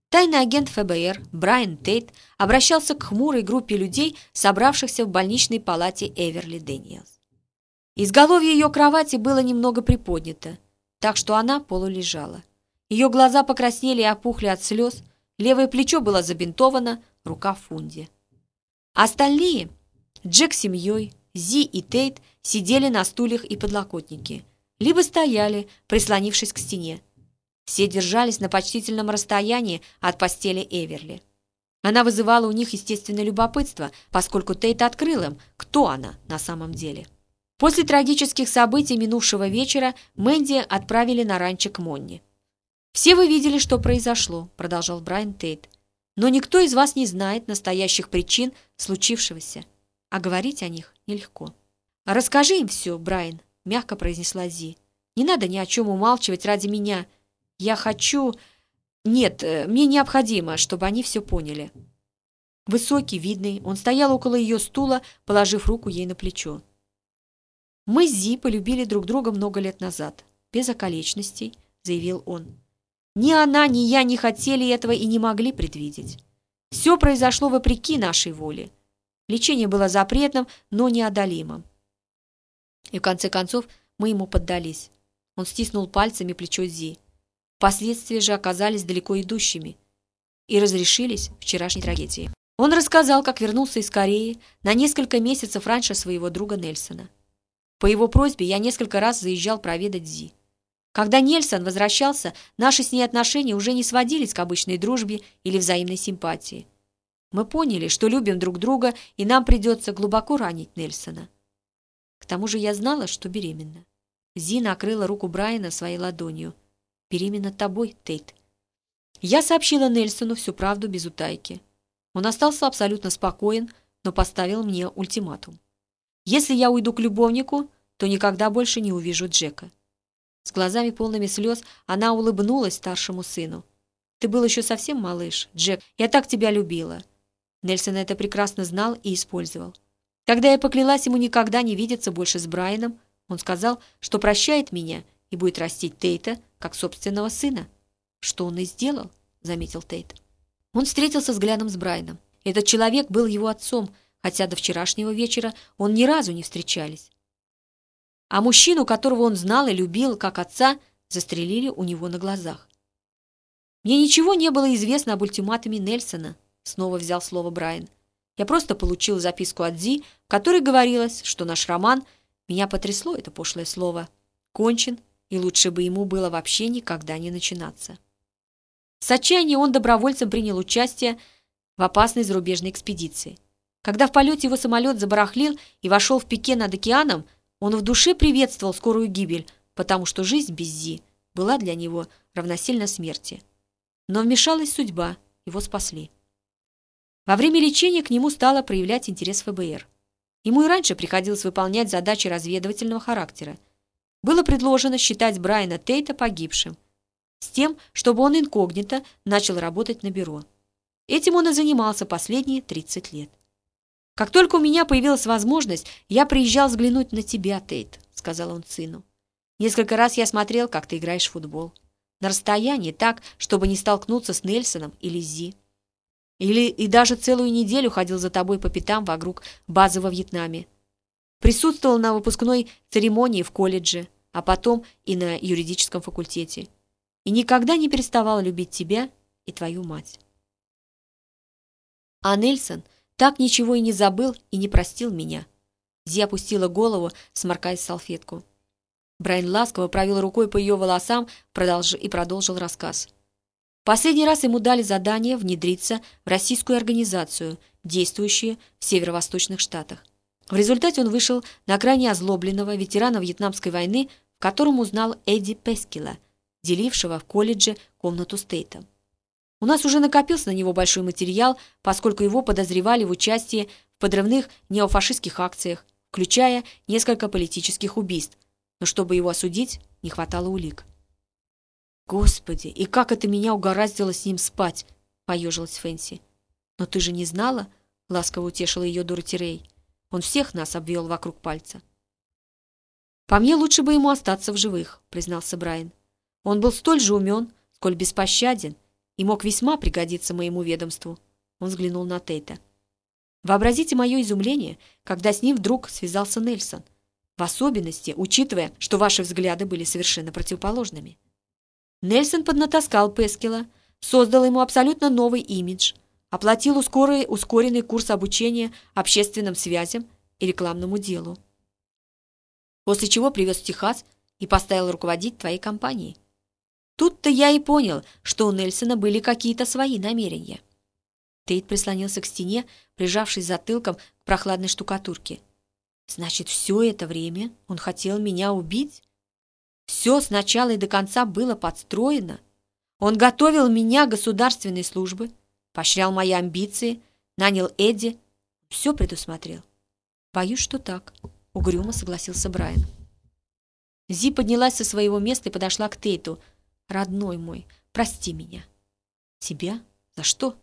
Тайный агент ФБР Брайан Тейт обращался к хмурой группе людей, собравшихся в больничной палате Эверли Дэниелс. Изголовье ее кровати было немного приподнято, так что она полулежала. Ее глаза покраснели и опухли от слез, левое плечо было забинтовано, рука в фунде. Остальные, Джек с семьей, Зи и Тейт, сидели на стульях и подлокотнике, либо стояли, прислонившись к стене. Все держались на почтительном расстоянии от постели Эверли. Она вызывала у них естественное любопытство, поскольку Тейт открыл им, кто она на самом деле. После трагических событий минувшего вечера Мэнди отправили на ранчо к Монни. «Все вы видели, что произошло», — продолжал Брайан Тейт. «Но никто из вас не знает настоящих причин случившегося, а говорить о них нелегко». «Расскажи им все, Брайан», — мягко произнесла Зи. «Не надо ни о чем умалчивать ради меня». Я хочу... Нет, э, мне необходимо, чтобы они все поняли. Высокий, видный, он стоял около ее стула, положив руку ей на плечо. «Мы с Зи полюбили друг друга много лет назад, без околечностей», — заявил он. «Ни она, ни я не хотели этого и не могли предвидеть. Все произошло вопреки нашей воле. Лечение было запретным, но неодолимым. И в конце концов мы ему поддались. Он стиснул пальцами плечо Зи. Последствия же оказались далеко идущими и разрешились вчерашней трагедией. Он рассказал, как вернулся из Кореи на несколько месяцев раньше своего друга Нельсона. По его просьбе я несколько раз заезжал проведать Зи. Когда Нельсон возвращался, наши с ней отношения уже не сводились к обычной дружбе или взаимной симпатии. Мы поняли, что любим друг друга, и нам придется глубоко ранить Нельсона. К тому же я знала, что беременна. Зи накрыла руку Брайана своей ладонью – беременна тобой, Тейт. Я сообщила Нельсону всю правду без утайки. Он остался абсолютно спокоен, но поставил мне ультиматум. Если я уйду к любовнику, то никогда больше не увижу Джека. С глазами полными слез она улыбнулась старшему сыну. «Ты был еще совсем малыш, Джек. Я так тебя любила». Нельсон это прекрасно знал и использовал. Когда я поклялась ему никогда не видеться больше с Брайаном, он сказал, что прощает меня и будет растить Тейта, как собственного сына. Что он и сделал, заметил Тейт. Он встретился взглядом с Брайаном. Этот человек был его отцом, хотя до вчерашнего вечера он ни разу не встречались. А мужчину, которого он знал и любил как отца, застрелили у него на глазах. «Мне ничего не было известно об ультиматуме Нельсона», снова взял слово Брайан. «Я просто получил записку от Зи, в которой говорилось, что наш роман, меня потрясло это пошлое слово, кончен и лучше бы ему было вообще никогда не начинаться. С отчаянием он добровольцем принял участие в опасной зарубежной экспедиции. Когда в полете его самолет забарахлил и вошел в пике над океаном, он в душе приветствовал скорую гибель, потому что жизнь без Зи была для него равносильна смерти. Но вмешалась судьба, его спасли. Во время лечения к нему стало проявлять интерес ФБР. Ему и раньше приходилось выполнять задачи разведывательного характера – было предложено считать Брайана Тейта погибшим, с тем, чтобы он инкогнито начал работать на бюро. Этим он и занимался последние 30 лет. «Как только у меня появилась возможность, я приезжал взглянуть на тебя, Тейт», — сказал он сыну. «Несколько раз я смотрел, как ты играешь в футбол. На расстоянии, так, чтобы не столкнуться с Нельсоном или Зи. Или и даже целую неделю ходил за тобой по пятам вокруг базы во Вьетнаме. Присутствовал на выпускной церемонии в колледже, а потом и на юридическом факультете. И никогда не переставал любить тебя и твою мать. А Нельсон так ничего и не забыл и не простил меня. Зи опустила голову, сморкаясь в салфетку. Брайан ласково провел рукой по ее волосам продолж... и продолжил рассказ. Последний раз ему дали задание внедриться в российскую организацию, действующую в северо-восточных штатах. В результате он вышел на крайне озлобленного ветерана Вьетнамской войны, в котором узнал Эдди Пескила, делившего в колледже комнату с Тейтом. У нас уже накопился на него большой материал, поскольку его подозревали в участии в подрывных неофашистских акциях, включая несколько политических убийств, но чтобы его осудить, не хватало улик. «Господи, и как это меня угораздило с ним спать!» — поежилась Фэнси. «Но ты же не знала?» — ласково утешила ее Дороти Рэй. Он всех нас обвел вокруг пальца. «По мне лучше бы ему остаться в живых», — признался Брайан. «Он был столь же умен, сколь беспощаден, и мог весьма пригодиться моему ведомству. Он взглянул на Тейта. Вообразите мое изумление, когда с ним вдруг связался Нельсон. В особенности, учитывая, что ваши взгляды были совершенно противоположными. Нельсон поднатаскал Пескила, создал ему абсолютно новый имидж, оплатил ускорый, ускоренный курс обучения общественным связям и рекламному делу. После чего привез в Техас и поставил руководить твоей компанией. Тут-то я и понял, что у Нельсона были какие-то свои намерения. Тейт прислонился к стене, прижавшись затылком к прохладной штукатурке. Значит, все это время он хотел меня убить? Все с начала и до конца было подстроено. Он готовил меня государственной службе, поощрял мои амбиции, нанял Эдди, все предусмотрел. Боюсь, что так, угрюмо согласился Брайан. Зи поднялась со своего места и подошла к Тейту. «Родной мой, прости меня». «Тебя? За что?»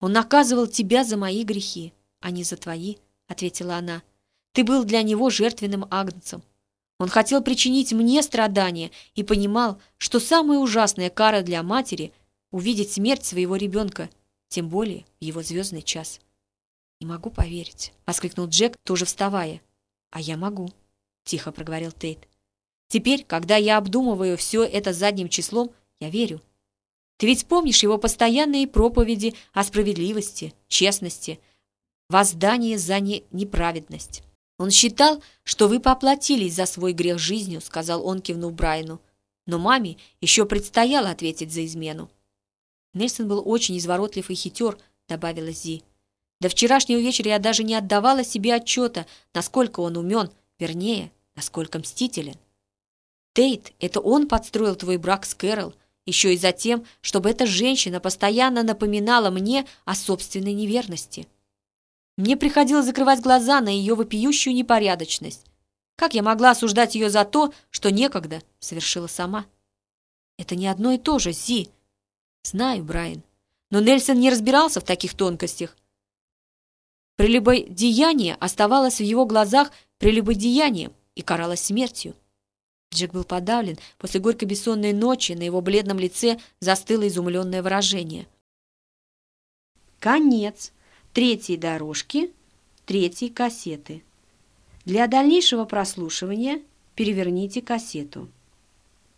Он наказывал тебя за мои грехи, а не за твои, — ответила она. Ты был для него жертвенным агнцем. Он хотел причинить мне страдания и понимал, что самая ужасная кара для матери — увидеть смерть своего ребенка, тем более в его звездный час. «Не могу поверить», — воскликнул Джек, тоже вставая. «А я могу», — тихо проговорил Тейт. «Теперь, когда я обдумываю все это задним числом, я верю. Ты ведь помнишь его постоянные проповеди о справедливости, честности, воздании за не неправедность. Он считал, что вы поплатились за свой грех жизнью, сказал он, кивнув Брайану. Но маме еще предстояло ответить за измену. Нельсон был очень изворотлив и хитер, добавила Зи. До вчерашнего вечера я даже не отдавала себе отчета, насколько он умен, вернее, насколько мстителен. Тейт, это он подстроил твой брак с Кэрол, еще и за тем, чтобы эта женщина постоянно напоминала мне о собственной неверности. Мне приходилось закрывать глаза на ее вопиющую непорядочность. Как я могла осуждать ее за то, что некогда совершила сама? Это не одно и то же, Зи. Знаю, Брайан. Но Нельсон не разбирался в таких тонкостях. Прелюбодеяние оставалось в его глазах прелюбодеянием и каралось смертью. Джек был подавлен. После горькой бессонной ночи на его бледном лице застыло изумленное выражение. Конец третьей дорожки, третьей кассеты. Для дальнейшего прослушивания переверните кассету.